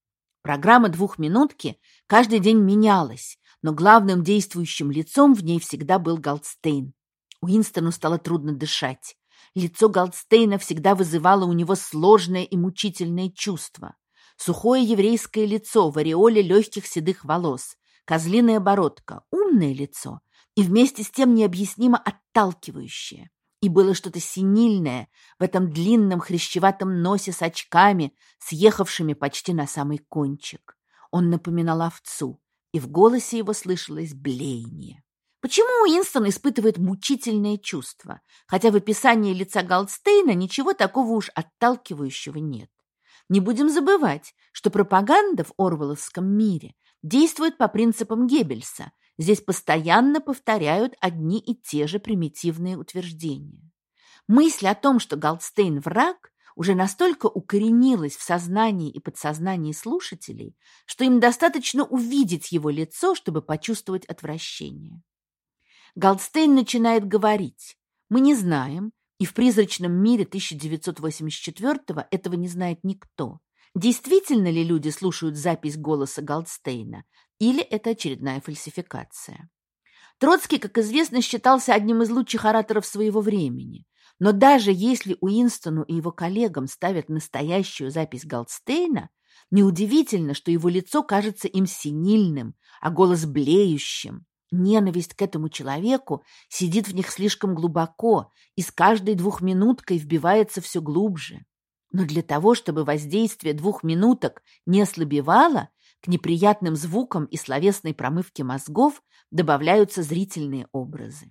Speaker 1: Программа двухминутки каждый день менялась, но главным действующим лицом в ней всегда был Голдстейн. Уинстону стало трудно дышать. Лицо Голдстейна всегда вызывало у него сложное и мучительное чувство. Сухое еврейское лицо в ореоле легких седых волос, козлиная бородка, умное лицо и вместе с тем необъяснимо отталкивающее. И было что-то синильное в этом длинном хрящеватом носе с очками, съехавшими почти на самый кончик. Он напоминал овцу, и в голосе его слышалось блеяние. Почему Уинстон испытывает мучительное чувство, хотя в описании лица Голдстейна ничего такого уж отталкивающего нет? Не будем забывать, что пропаганда в Орвеловском мире действует по принципам Геббельса, Здесь постоянно повторяют одни и те же примитивные утверждения. Мысль о том, что Голдстейн враг, уже настолько укоренилась в сознании и подсознании слушателей, что им достаточно увидеть его лицо, чтобы почувствовать отвращение. Голдстейн начинает говорить «Мы не знаем, и в призрачном мире 1984 этого не знает никто. Действительно ли люди слушают запись голоса Голдстейна, или это очередная фальсификация? Троцкий, как известно, считался одним из лучших ораторов своего времени. Но даже если Уинстону и его коллегам ставят настоящую запись Голдстейна, неудивительно, что его лицо кажется им синильным, а голос блеющим. Ненависть к этому человеку сидит в них слишком глубоко и с каждой двухминуткой вбивается все глубже. Но для того, чтобы воздействие двух минуток не ослабевало, к неприятным звукам и словесной промывке мозгов добавляются зрительные образы.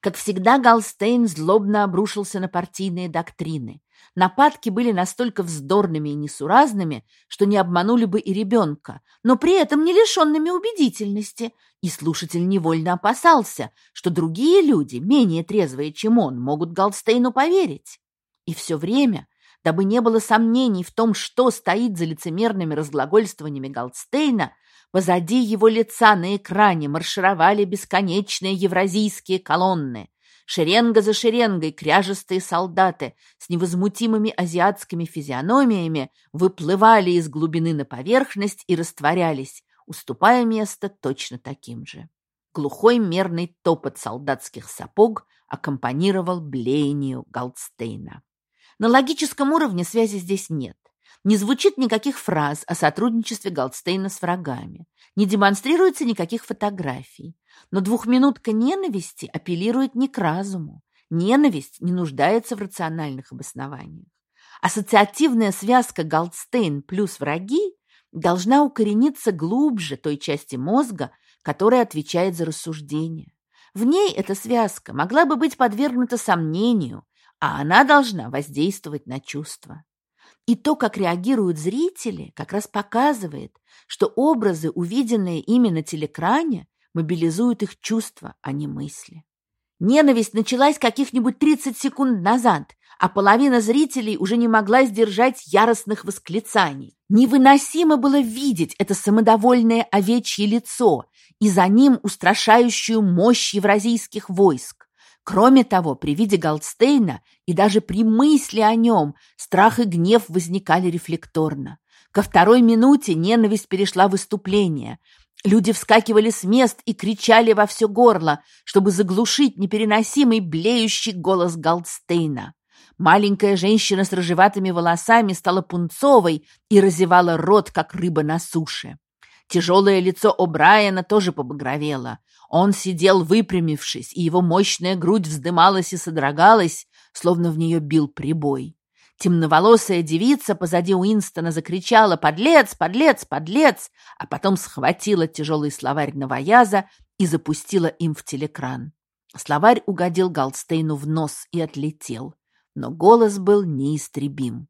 Speaker 1: Как всегда, Галстейн злобно обрушился на партийные доктрины. Нападки были настолько вздорными и несуразными, что не обманули бы и ребенка, но при этом не лишенными убедительности, и слушатель невольно опасался, что другие люди, менее трезвые, чем он, могут Галстейну поверить. И все время дабы не было сомнений в том, что стоит за лицемерными разглагольствованиями Голдстейна, Позади его лица на экране маршировали бесконечные евразийские колонны. Шеренга за шеренгой кряжестые солдаты с невозмутимыми азиатскими физиономиями выплывали из глубины на поверхность и растворялись, уступая место точно таким же. Глухой мерный топот солдатских сапог аккомпанировал блеянию Голдстейна. На логическом уровне связи здесь нет. Не звучит никаких фраз о сотрудничестве Голдстейна с врагами. Не демонстрируется никаких фотографий. Но двухминутка ненависти апеллирует не к разуму. Ненависть не нуждается в рациональных обоснованиях. Ассоциативная связка Голдстейн плюс враги должна укорениться глубже той части мозга, которая отвечает за рассуждение. В ней эта связка могла бы быть подвергнута сомнению, а она должна воздействовать на чувства. И то, как реагируют зрители, как раз показывает, что образы, увиденные ими на телекране, мобилизуют их чувства, а не мысли. Ненависть началась каких-нибудь 30 секунд назад, а половина зрителей уже не могла сдержать яростных восклицаний. Невыносимо было видеть это самодовольное овечье лицо и за ним устрашающую мощь евразийских войск. Кроме того, при виде Голдстейна и даже при мысли о нем страх и гнев возникали рефлекторно. Ко второй минуте ненависть перешла в выступление. Люди вскакивали с мест и кричали во все горло, чтобы заглушить непереносимый блеющий голос Голдстейна. Маленькая женщина с рыжеватыми волосами стала пунцовой и разевала рот, как рыба на суше. Тяжелое лицо О'Брайена тоже побагровело. Он сидел выпрямившись, и его мощная грудь вздымалась и содрогалась, словно в нее бил прибой. Темноволосая девица позади Уинстона закричала «Подлец! Подлец! Подлец!», а потом схватила тяжелый словарь новояза и запустила им в телекран. Словарь угодил Галстейну в нос и отлетел, но голос был неистребим.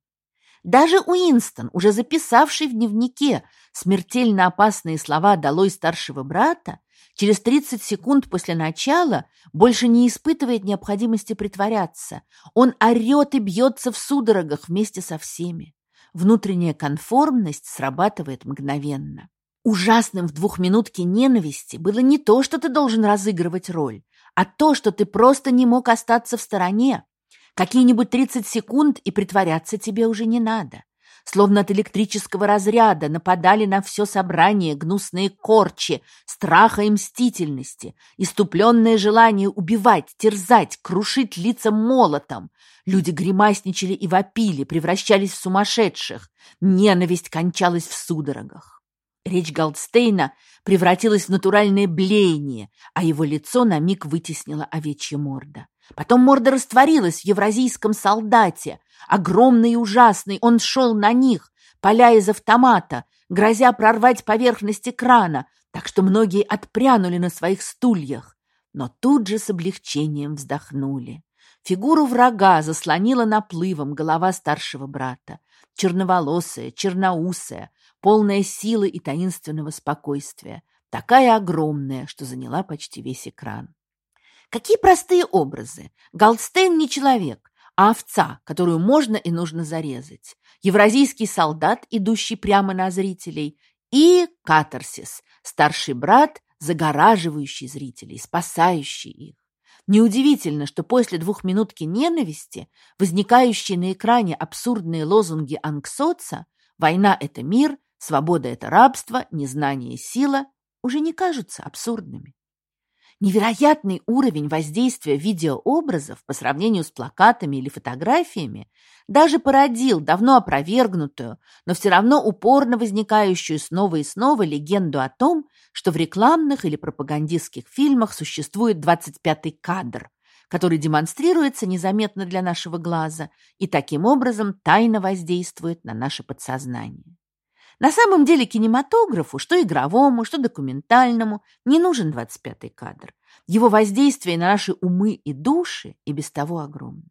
Speaker 1: Даже Уинстон, уже записавший в дневнике смертельно опасные слова «долой старшего брата», через 30 секунд после начала больше не испытывает необходимости притворяться. Он орет и бьется в судорогах вместе со всеми. Внутренняя конформность срабатывает мгновенно. Ужасным в двухминутке ненависти было не то, что ты должен разыгрывать роль, а то, что ты просто не мог остаться в стороне, Какие-нибудь 30 секунд, и притворяться тебе уже не надо. Словно от электрического разряда нападали на все собрание гнусные корчи страха и мстительности, иступленное желание убивать, терзать, крушить лица молотом. Люди гримасничали и вопили, превращались в сумасшедших. Ненависть кончалась в судорогах. Речь Голдстейна превратилась в натуральное блеяние, а его лицо на миг вытеснила овечья морда. Потом морда растворилась в евразийском солдате. Огромный и ужасный, он шел на них, поля из автомата, грозя прорвать поверхность экрана, так что многие отпрянули на своих стульях. Но тут же с облегчением вздохнули. Фигуру врага заслонила наплывом голова старшего брата, черноволосая, черноусая, полная силы и таинственного спокойствия, такая огромная, что заняла почти весь экран. Какие простые образы. Галстейн не человек, а овца, которую можно и нужно зарезать. Евразийский солдат, идущий прямо на зрителей. И катарсис, старший брат, загораживающий зрителей, спасающий их. Неудивительно, что после двухминутки ненависти, возникающие на экране абсурдные лозунги Анксоца «Война – это мир», «Свобода – это рабство», «Незнание – сила» уже не кажутся абсурдными. Невероятный уровень воздействия видеообразов по сравнению с плакатами или фотографиями даже породил давно опровергнутую, но все равно упорно возникающую снова и снова легенду о том, что в рекламных или пропагандистских фильмах существует 25-й кадр, который демонстрируется незаметно для нашего глаза и таким образом тайно воздействует на наше подсознание. На самом деле кинематографу, что игровому, что документальному, не нужен 25-й кадр. Его воздействие на наши умы и души и без того огромно.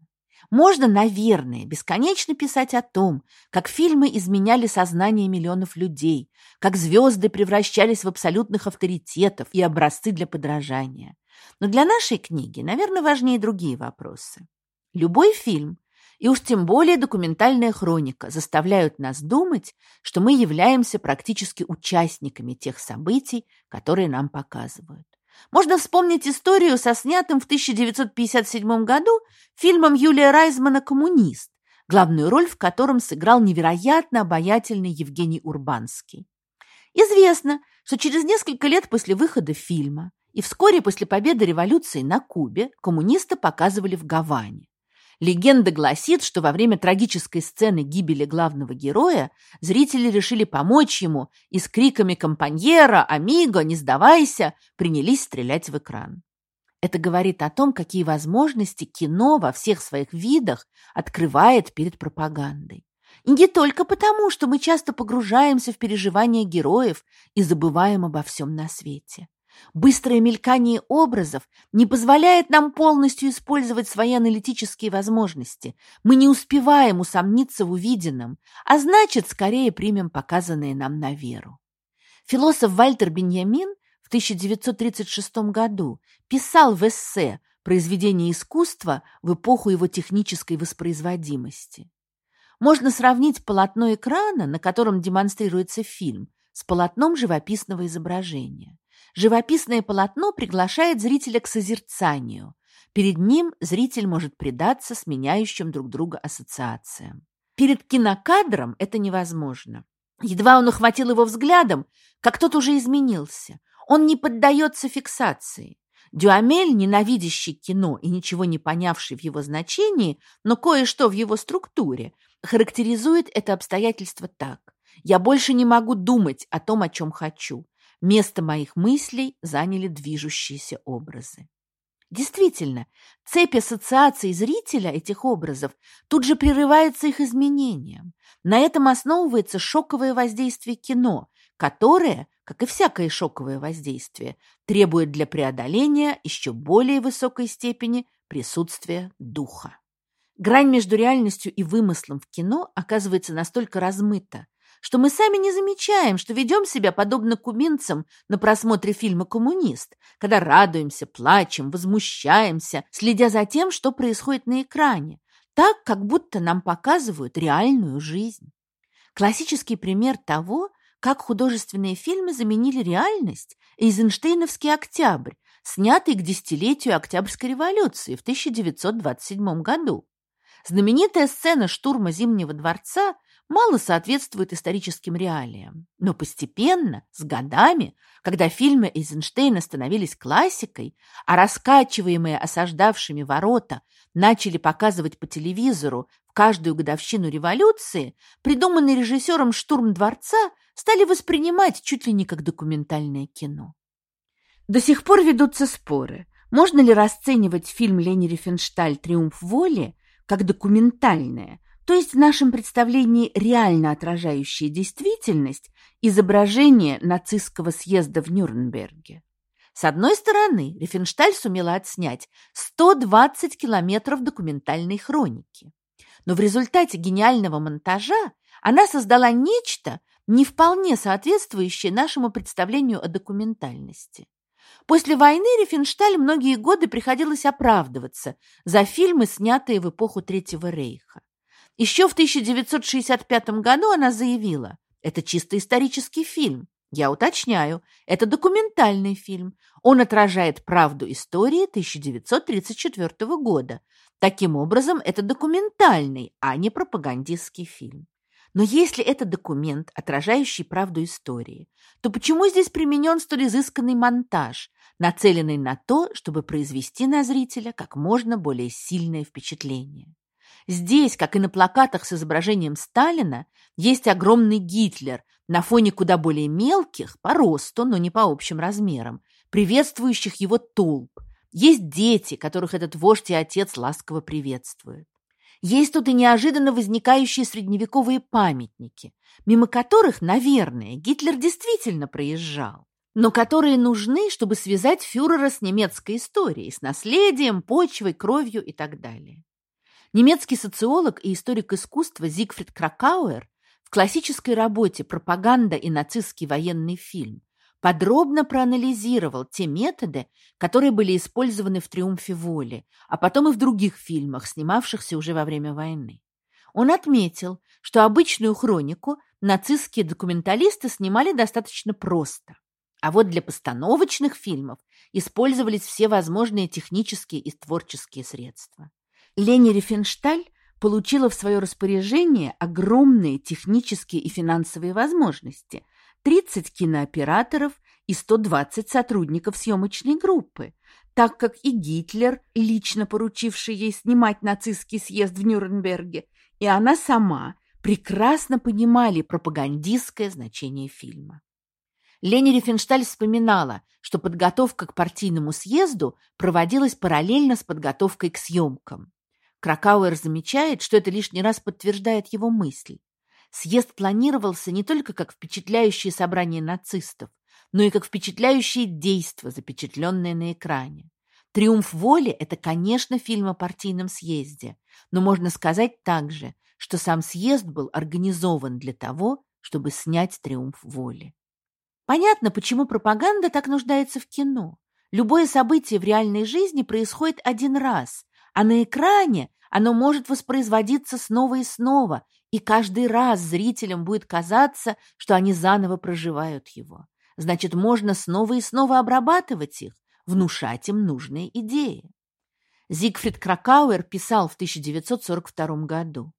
Speaker 1: Можно, наверное, бесконечно писать о том, как фильмы изменяли сознание миллионов людей, как звезды превращались в абсолютных авторитетов и образцы для подражания. Но для нашей книги, наверное, важнее другие вопросы. Любой фильм и уж тем более документальная хроника заставляют нас думать, что мы являемся практически участниками тех событий, которые нам показывают. Можно вспомнить историю со снятым в 1957 году фильмом Юлия Райзмана «Коммунист», главную роль в котором сыграл невероятно обаятельный Евгений Урбанский. Известно, что через несколько лет после выхода фильма и вскоре после победы революции на Кубе коммунисты показывали в Гаване. Легенда гласит, что во время трагической сцены гибели главного героя зрители решили помочь ему и с криками «Компаньера! Амиго! Не сдавайся!» принялись стрелять в экран. Это говорит о том, какие возможности кино во всех своих видах открывает перед пропагандой. И не только потому, что мы часто погружаемся в переживания героев и забываем обо всем на свете. Быстрое мелькание образов не позволяет нам полностью использовать свои аналитические возможности. Мы не успеваем усомниться в увиденном, а значит, скорее примем показанное нам на веру. Философ Вальтер Беньямин в 1936 году писал в эссе «Произведение искусства в эпоху его технической воспроизводимости». Можно сравнить полотно экрана, на котором демонстрируется фильм, с полотном живописного изображения. Живописное полотно приглашает зрителя к созерцанию. Перед ним зритель может предаться сменяющим друг друга ассоциациям. Перед кинокадром это невозможно. Едва он ухватил его взглядом, как тот уже изменился. Он не поддается фиксации. Дюамель, ненавидящий кино и ничего не понявший в его значении, но кое-что в его структуре, характеризует это обстоятельство так. «Я больше не могу думать о том, о чем хочу. Место моих мыслей заняли движущиеся образы. Действительно, цепь ассоциаций зрителя этих образов тут же прерывается их изменением. На этом основывается шоковое воздействие кино, которое, как и всякое шоковое воздействие, требует для преодоления еще более высокой степени присутствия духа. Грань между реальностью и вымыслом в кино оказывается настолько размыта, что мы сами не замечаем, что ведем себя подобно кубинцам на просмотре фильма «Коммунист», когда радуемся, плачем, возмущаемся, следя за тем, что происходит на экране, так, как будто нам показывают реальную жизнь. Классический пример того, как художественные фильмы заменили реальность, Эйзенштейновский «Октябрь», снятый к десятилетию Октябрьской революции в 1927 году. Знаменитая сцена штурма Зимнего дворца мало соответствует историческим реалиям. Но постепенно, с годами, когда фильмы Эйзенштейна становились классикой, а раскачиваемые осаждавшими ворота начали показывать по телевизору в каждую годовщину революции, придуманный режиссером «Штурм дворца» стали воспринимать чуть ли не как документальное кино. До сих пор ведутся споры, можно ли расценивать фильм Лени Рифеншталь «Триумф воли» как документальное – то есть в нашем представлении реально отражающее действительность, изображение нацистского съезда в Нюрнберге. С одной стороны, Рифеншталь сумела отснять 120 километров документальной хроники. Но в результате гениального монтажа она создала нечто, не вполне соответствующее нашему представлению о документальности. После войны Рифеншталь многие годы приходилось оправдываться за фильмы, снятые в эпоху Третьего рейха. Еще в 1965 году она заявила, это чисто исторический фильм. Я уточняю, это документальный фильм. Он отражает правду истории 1934 года. Таким образом, это документальный, а не пропагандистский фильм. Но если это документ, отражающий правду истории, то почему здесь применен столь изысканный монтаж, нацеленный на то, чтобы произвести на зрителя как можно более сильное впечатление? Здесь, как и на плакатах с изображением Сталина, есть огромный Гитлер на фоне куда более мелких, по росту, но не по общим размерам, приветствующих его толп. Есть дети, которых этот вождь и отец ласково приветствуют. Есть тут и неожиданно возникающие средневековые памятники, мимо которых, наверное, Гитлер действительно проезжал, но которые нужны, чтобы связать фюрера с немецкой историей, с наследием, почвой, кровью и так далее. Немецкий социолог и историк искусства Зигфрид Кракауэр в классической работе «Пропаганда и нацистский военный фильм» подробно проанализировал те методы, которые были использованы в «Триумфе воли», а потом и в других фильмах, снимавшихся уже во время войны. Он отметил, что обычную хронику нацистские документалисты снимали достаточно просто. А вот для постановочных фильмов использовались все возможные технические и творческие средства. Лени Рифеншталь получила в свое распоряжение огромные технические и финансовые возможности, 30 кинооператоров и 120 сотрудников съемочной группы, так как и Гитлер, лично поручивший ей снимать нацистский съезд в Нюрнберге, и она сама прекрасно понимали пропагандистское значение фильма. Лени Рифеншталь вспоминала, что подготовка к партийному съезду проводилась параллельно с подготовкой к съемкам. Кракауэр замечает, что это лишний раз подтверждает его мысль. Съезд планировался не только как впечатляющее собрание нацистов, но и как впечатляющее действо, запечатленное на экране. «Триумф воли» — это, конечно, фильм о партийном съезде, но можно сказать также, что сам съезд был организован для того, чтобы снять «Триумф воли». Понятно, почему пропаганда так нуждается в кино. Любое событие в реальной жизни происходит один раз, а на экране оно может воспроизводиться снова и снова, и каждый раз зрителям будет казаться, что они заново проживают его. Значит, можно снова и снова обрабатывать их, внушать им нужные идеи. Зигфрид Кракауэр писал в 1942 году.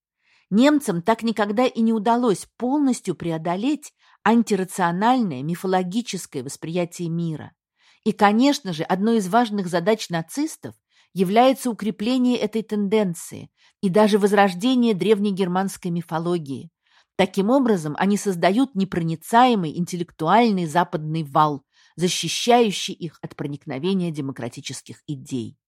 Speaker 1: Немцам так никогда и не удалось полностью преодолеть антирациональное мифологическое восприятие мира. И, конечно же, одной из важных задач нацистов является укрепление этой тенденции и даже возрождение древней германской мифологии. Таким образом, они создают непроницаемый интеллектуальный западный вал, защищающий их от проникновения демократических идей.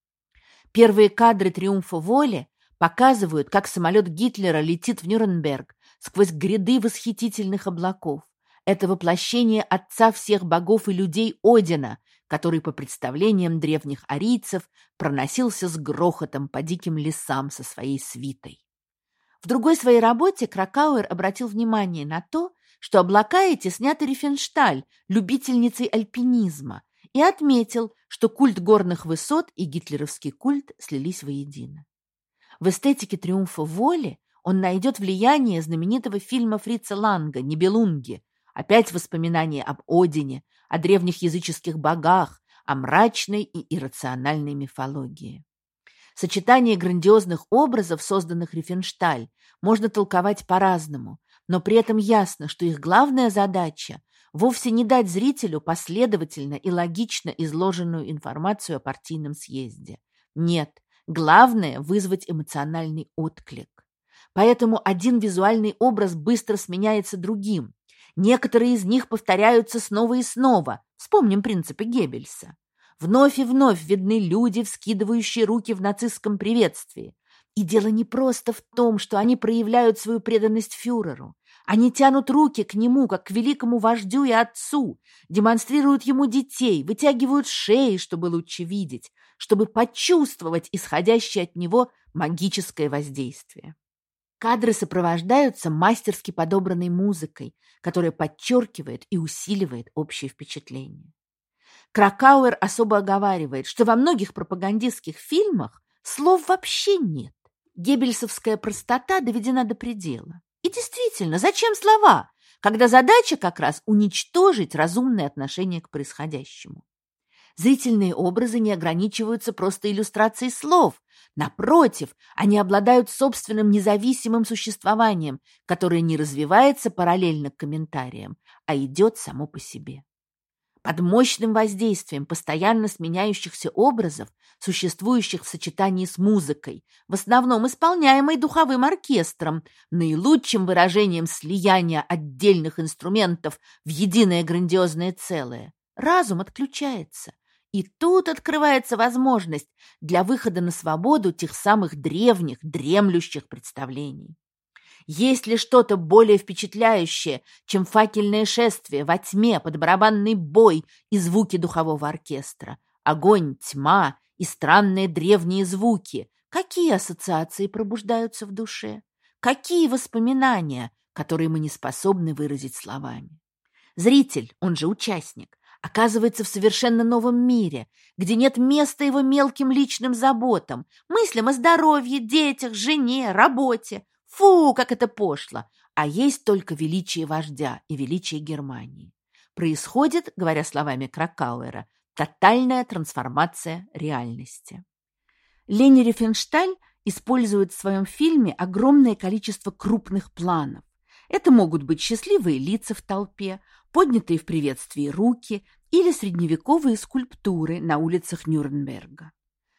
Speaker 1: Первые кадры «Триумфа воли» показывают, как самолет Гитлера летит в Нюрнберг сквозь гряды восхитительных облаков. Это воплощение отца всех богов и людей Одина, который, по представлениям древних арийцев, проносился с грохотом по диким лесам со своей свитой. В другой своей работе Кракауэр обратил внимание на то, что облака эти сняты Рифеншталь, любительницей альпинизма, и отметил, что культ горных высот и гитлеровский культ слились воедино. В эстетике триумфа воли он найдет влияние знаменитого фильма Фрица Ланга «Нибелунги», Опять воспоминания об Одине, о древних языческих богах, о мрачной и иррациональной мифологии. Сочетание грандиозных образов, созданных Рифеншталь, можно толковать по-разному, но при этом ясно, что их главная задача вовсе не дать зрителю последовательно и логично изложенную информацию о партийном съезде. Нет, главное – вызвать эмоциональный отклик. Поэтому один визуальный образ быстро сменяется другим, Некоторые из них повторяются снова и снова. Вспомним принципы Геббельса. Вновь и вновь видны люди, вскидывающие руки в нацистском приветствии. И дело не просто в том, что они проявляют свою преданность фюреру. Они тянут руки к нему, как к великому вождю и отцу, демонстрируют ему детей, вытягивают шеи, чтобы лучше видеть, чтобы почувствовать исходящее от него магическое воздействие. Кадры сопровождаются мастерски подобранной музыкой, которая подчеркивает и усиливает общее впечатление. Кракауэр особо оговаривает, что во многих пропагандистских фильмах слов вообще нет. Геббельсовская простота доведена до предела. И действительно, зачем слова, когда задача как раз уничтожить разумное отношение к происходящему? Зрительные образы не ограничиваются просто иллюстрацией слов. Напротив, они обладают собственным независимым существованием, которое не развивается параллельно к комментариям, а идет само по себе. Под мощным воздействием постоянно сменяющихся образов, существующих в сочетании с музыкой, в основном исполняемой духовым оркестром, наилучшим выражением слияния отдельных инструментов в единое грандиозное целое, разум отключается, и тут открывается возможность для выхода на свободу тех самых древних, дремлющих представлений. Есть ли что-то более впечатляющее, чем факельное шествие во тьме под барабанный бой и звуки духового оркестра? Огонь, тьма и странные древние звуки. Какие ассоциации пробуждаются в душе? Какие воспоминания, которые мы не способны выразить словами? Зритель, он же участник, оказывается в совершенно новом мире, где нет места его мелким личным заботам, мыслям о здоровье, детях, жене, работе. Фу, как это пошло! А есть только величие вождя и величие Германии. Происходит, говоря словами Кракауэра, тотальная трансформация реальности. Лени Рифеншталь использует в своем фильме огромное количество крупных планов. Это могут быть счастливые лица в толпе, поднятые в приветствии руки или средневековые скульптуры на улицах Нюрнберга.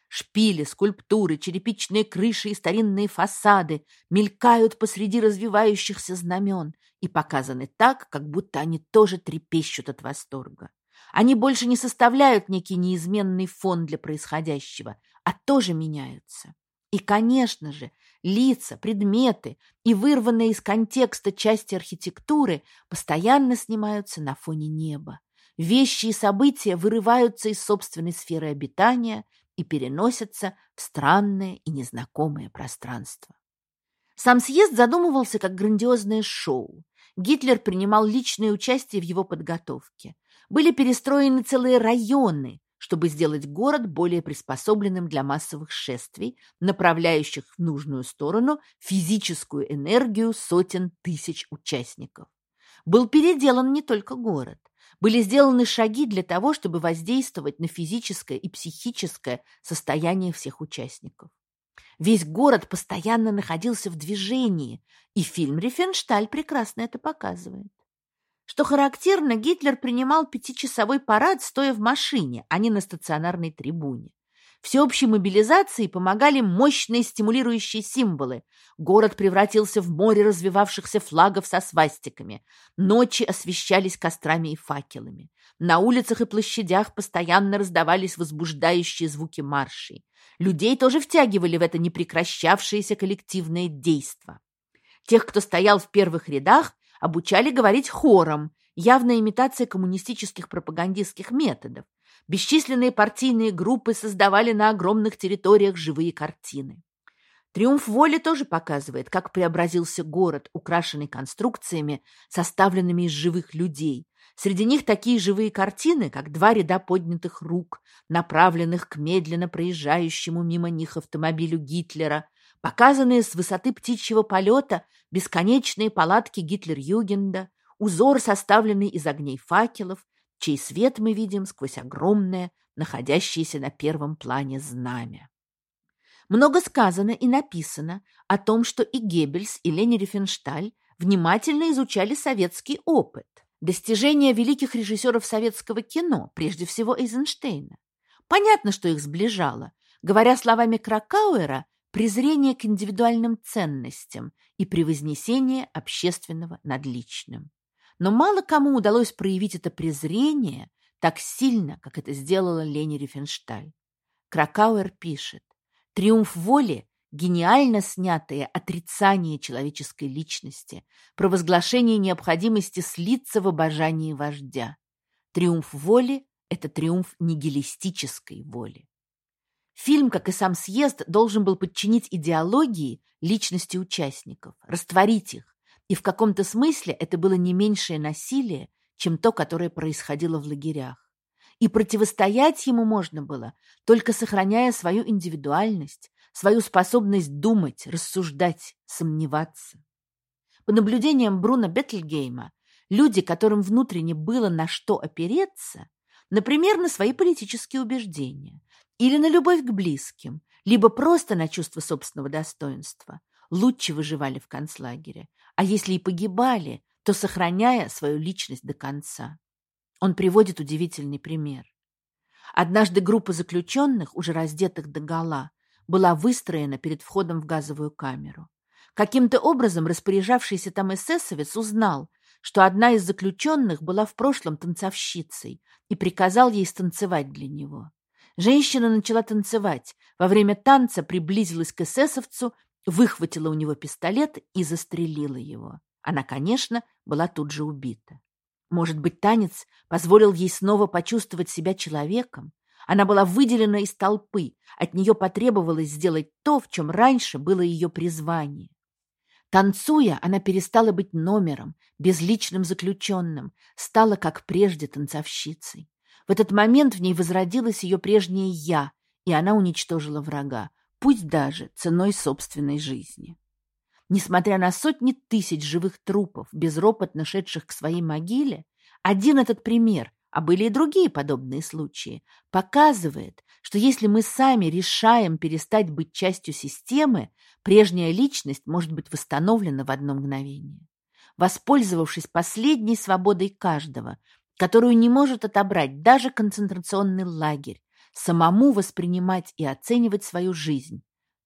Speaker 1: Шпили, скульптуры, черепичные крыши и старинные фасады мелькают посреди развивающихся знамен и показаны так, как будто они тоже трепещут от восторга. Они больше не составляют некий неизменный фон для происходящего, а тоже меняются. И, конечно же, лица, предметы и вырванные из контекста части архитектуры постоянно снимаются на фоне неба. Вещи и события вырываются из собственной сферы обитания и переносятся в странное и незнакомое пространство. Сам съезд задумывался как грандиозное шоу. Гитлер принимал личное участие в его подготовке. Были перестроены целые районы, чтобы сделать город более приспособленным для массовых шествий, направляющих в нужную сторону физическую энергию сотен тысяч участников. Был переделан не только город. Были сделаны шаги для того, чтобы воздействовать на физическое и психическое состояние всех участников. Весь город постоянно находился в движении, и фильм «Рифеншталь» прекрасно это показывает. Что характерно, Гитлер принимал пятичасовой парад, стоя в машине, а не на стационарной трибуне. Всеобщей мобилизации помогали мощные стимулирующие символы. Город превратился в море развивавшихся флагов со свастиками. Ночи освещались кострами и факелами. На улицах и площадях постоянно раздавались возбуждающие звуки маршей. Людей тоже втягивали в это непрекращавшееся коллективное действо. Тех, кто стоял в первых рядах, обучали говорить хором, явная имитация коммунистических пропагандистских методов. Бесчисленные партийные группы создавали на огромных территориях живые картины. Триумф воли тоже показывает, как преобразился город, украшенный конструкциями, составленными из живых людей. Среди них такие живые картины, как два ряда поднятых рук, направленных к медленно проезжающему мимо них автомобилю Гитлера, показанные с высоты птичьего полета бесконечные палатки Гитлер-Югенда, узор, составленный из огней факелов, чей свет мы видим сквозь огромное, находящееся на первом плане знамя. Много сказано и написано о том, что и Геббельс, и Лени Рифеншталь внимательно изучали советский опыт, достижения великих режиссеров советского кино, прежде всего Эйзенштейна. Понятно, что их сближало. Говоря словами Кракауэра, презрение к индивидуальным ценностям и превознесение общественного над личным. Но мало кому удалось проявить это презрение так сильно, как это сделала Лени Рифеншталь. Кракауэр пишет, «Триумф воли – гениально снятое отрицание человеческой личности, провозглашение необходимости слиться в обожании вождя. Триумф воли – это триумф нигилистической воли. Фильм, как и сам съезд, должен был подчинить идеологии личности участников, растворить их, и в каком-то смысле это было не меньшее насилие, чем то, которое происходило в лагерях. И противостоять ему можно было, только сохраняя свою индивидуальность, свою способность думать, рассуждать, сомневаться. По наблюдениям Бруно Беттельгейма, люди, которым внутренне было на что опереться, например, на свои политические убеждения, или на любовь к близким, либо просто на чувство собственного достоинства, лучше выживали в концлагере, а если и погибали, то сохраняя свою личность до конца. Он приводит удивительный пример. Однажды группа заключенных, уже раздетых до гола, была выстроена перед входом в газовую камеру. Каким-то образом распоряжавшийся там эсэсовец узнал, что одна из заключенных была в прошлом танцовщицей и приказал ей станцевать для него. Женщина начала танцевать. Во время танца приблизилась к эсэсовцу, выхватила у него пистолет и застрелила его. Она, конечно, была тут же убита. Может быть, танец позволил ей снова почувствовать себя человеком? Она была выделена из толпы, от нее потребовалось сделать то, в чем раньше было ее призвание. Танцуя, она перестала быть номером, безличным заключенным, стала, как прежде, танцовщицей. В этот момент в ней возродилось ее прежнее «я», и она уничтожила врага, пусть даже ценой собственной жизни. Несмотря на сотни тысяч живых трупов, безропотно шедших к своей могиле, один этот пример, а были и другие подобные случаи, показывает, что если мы сами решаем перестать быть частью системы, прежняя личность может быть восстановлена в одно мгновение. Воспользовавшись последней свободой каждого, которую не может отобрать даже концентрационный лагерь, самому воспринимать и оценивать свою жизнь.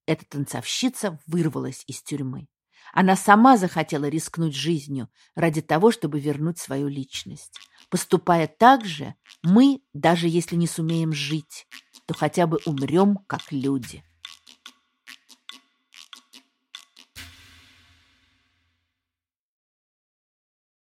Speaker 1: Эта танцовщица вырвалась из тюрьмы. Она сама захотела рискнуть жизнью ради того, чтобы вернуть свою личность. Поступая так же, мы, даже если не сумеем жить, то хотя бы умрем как люди.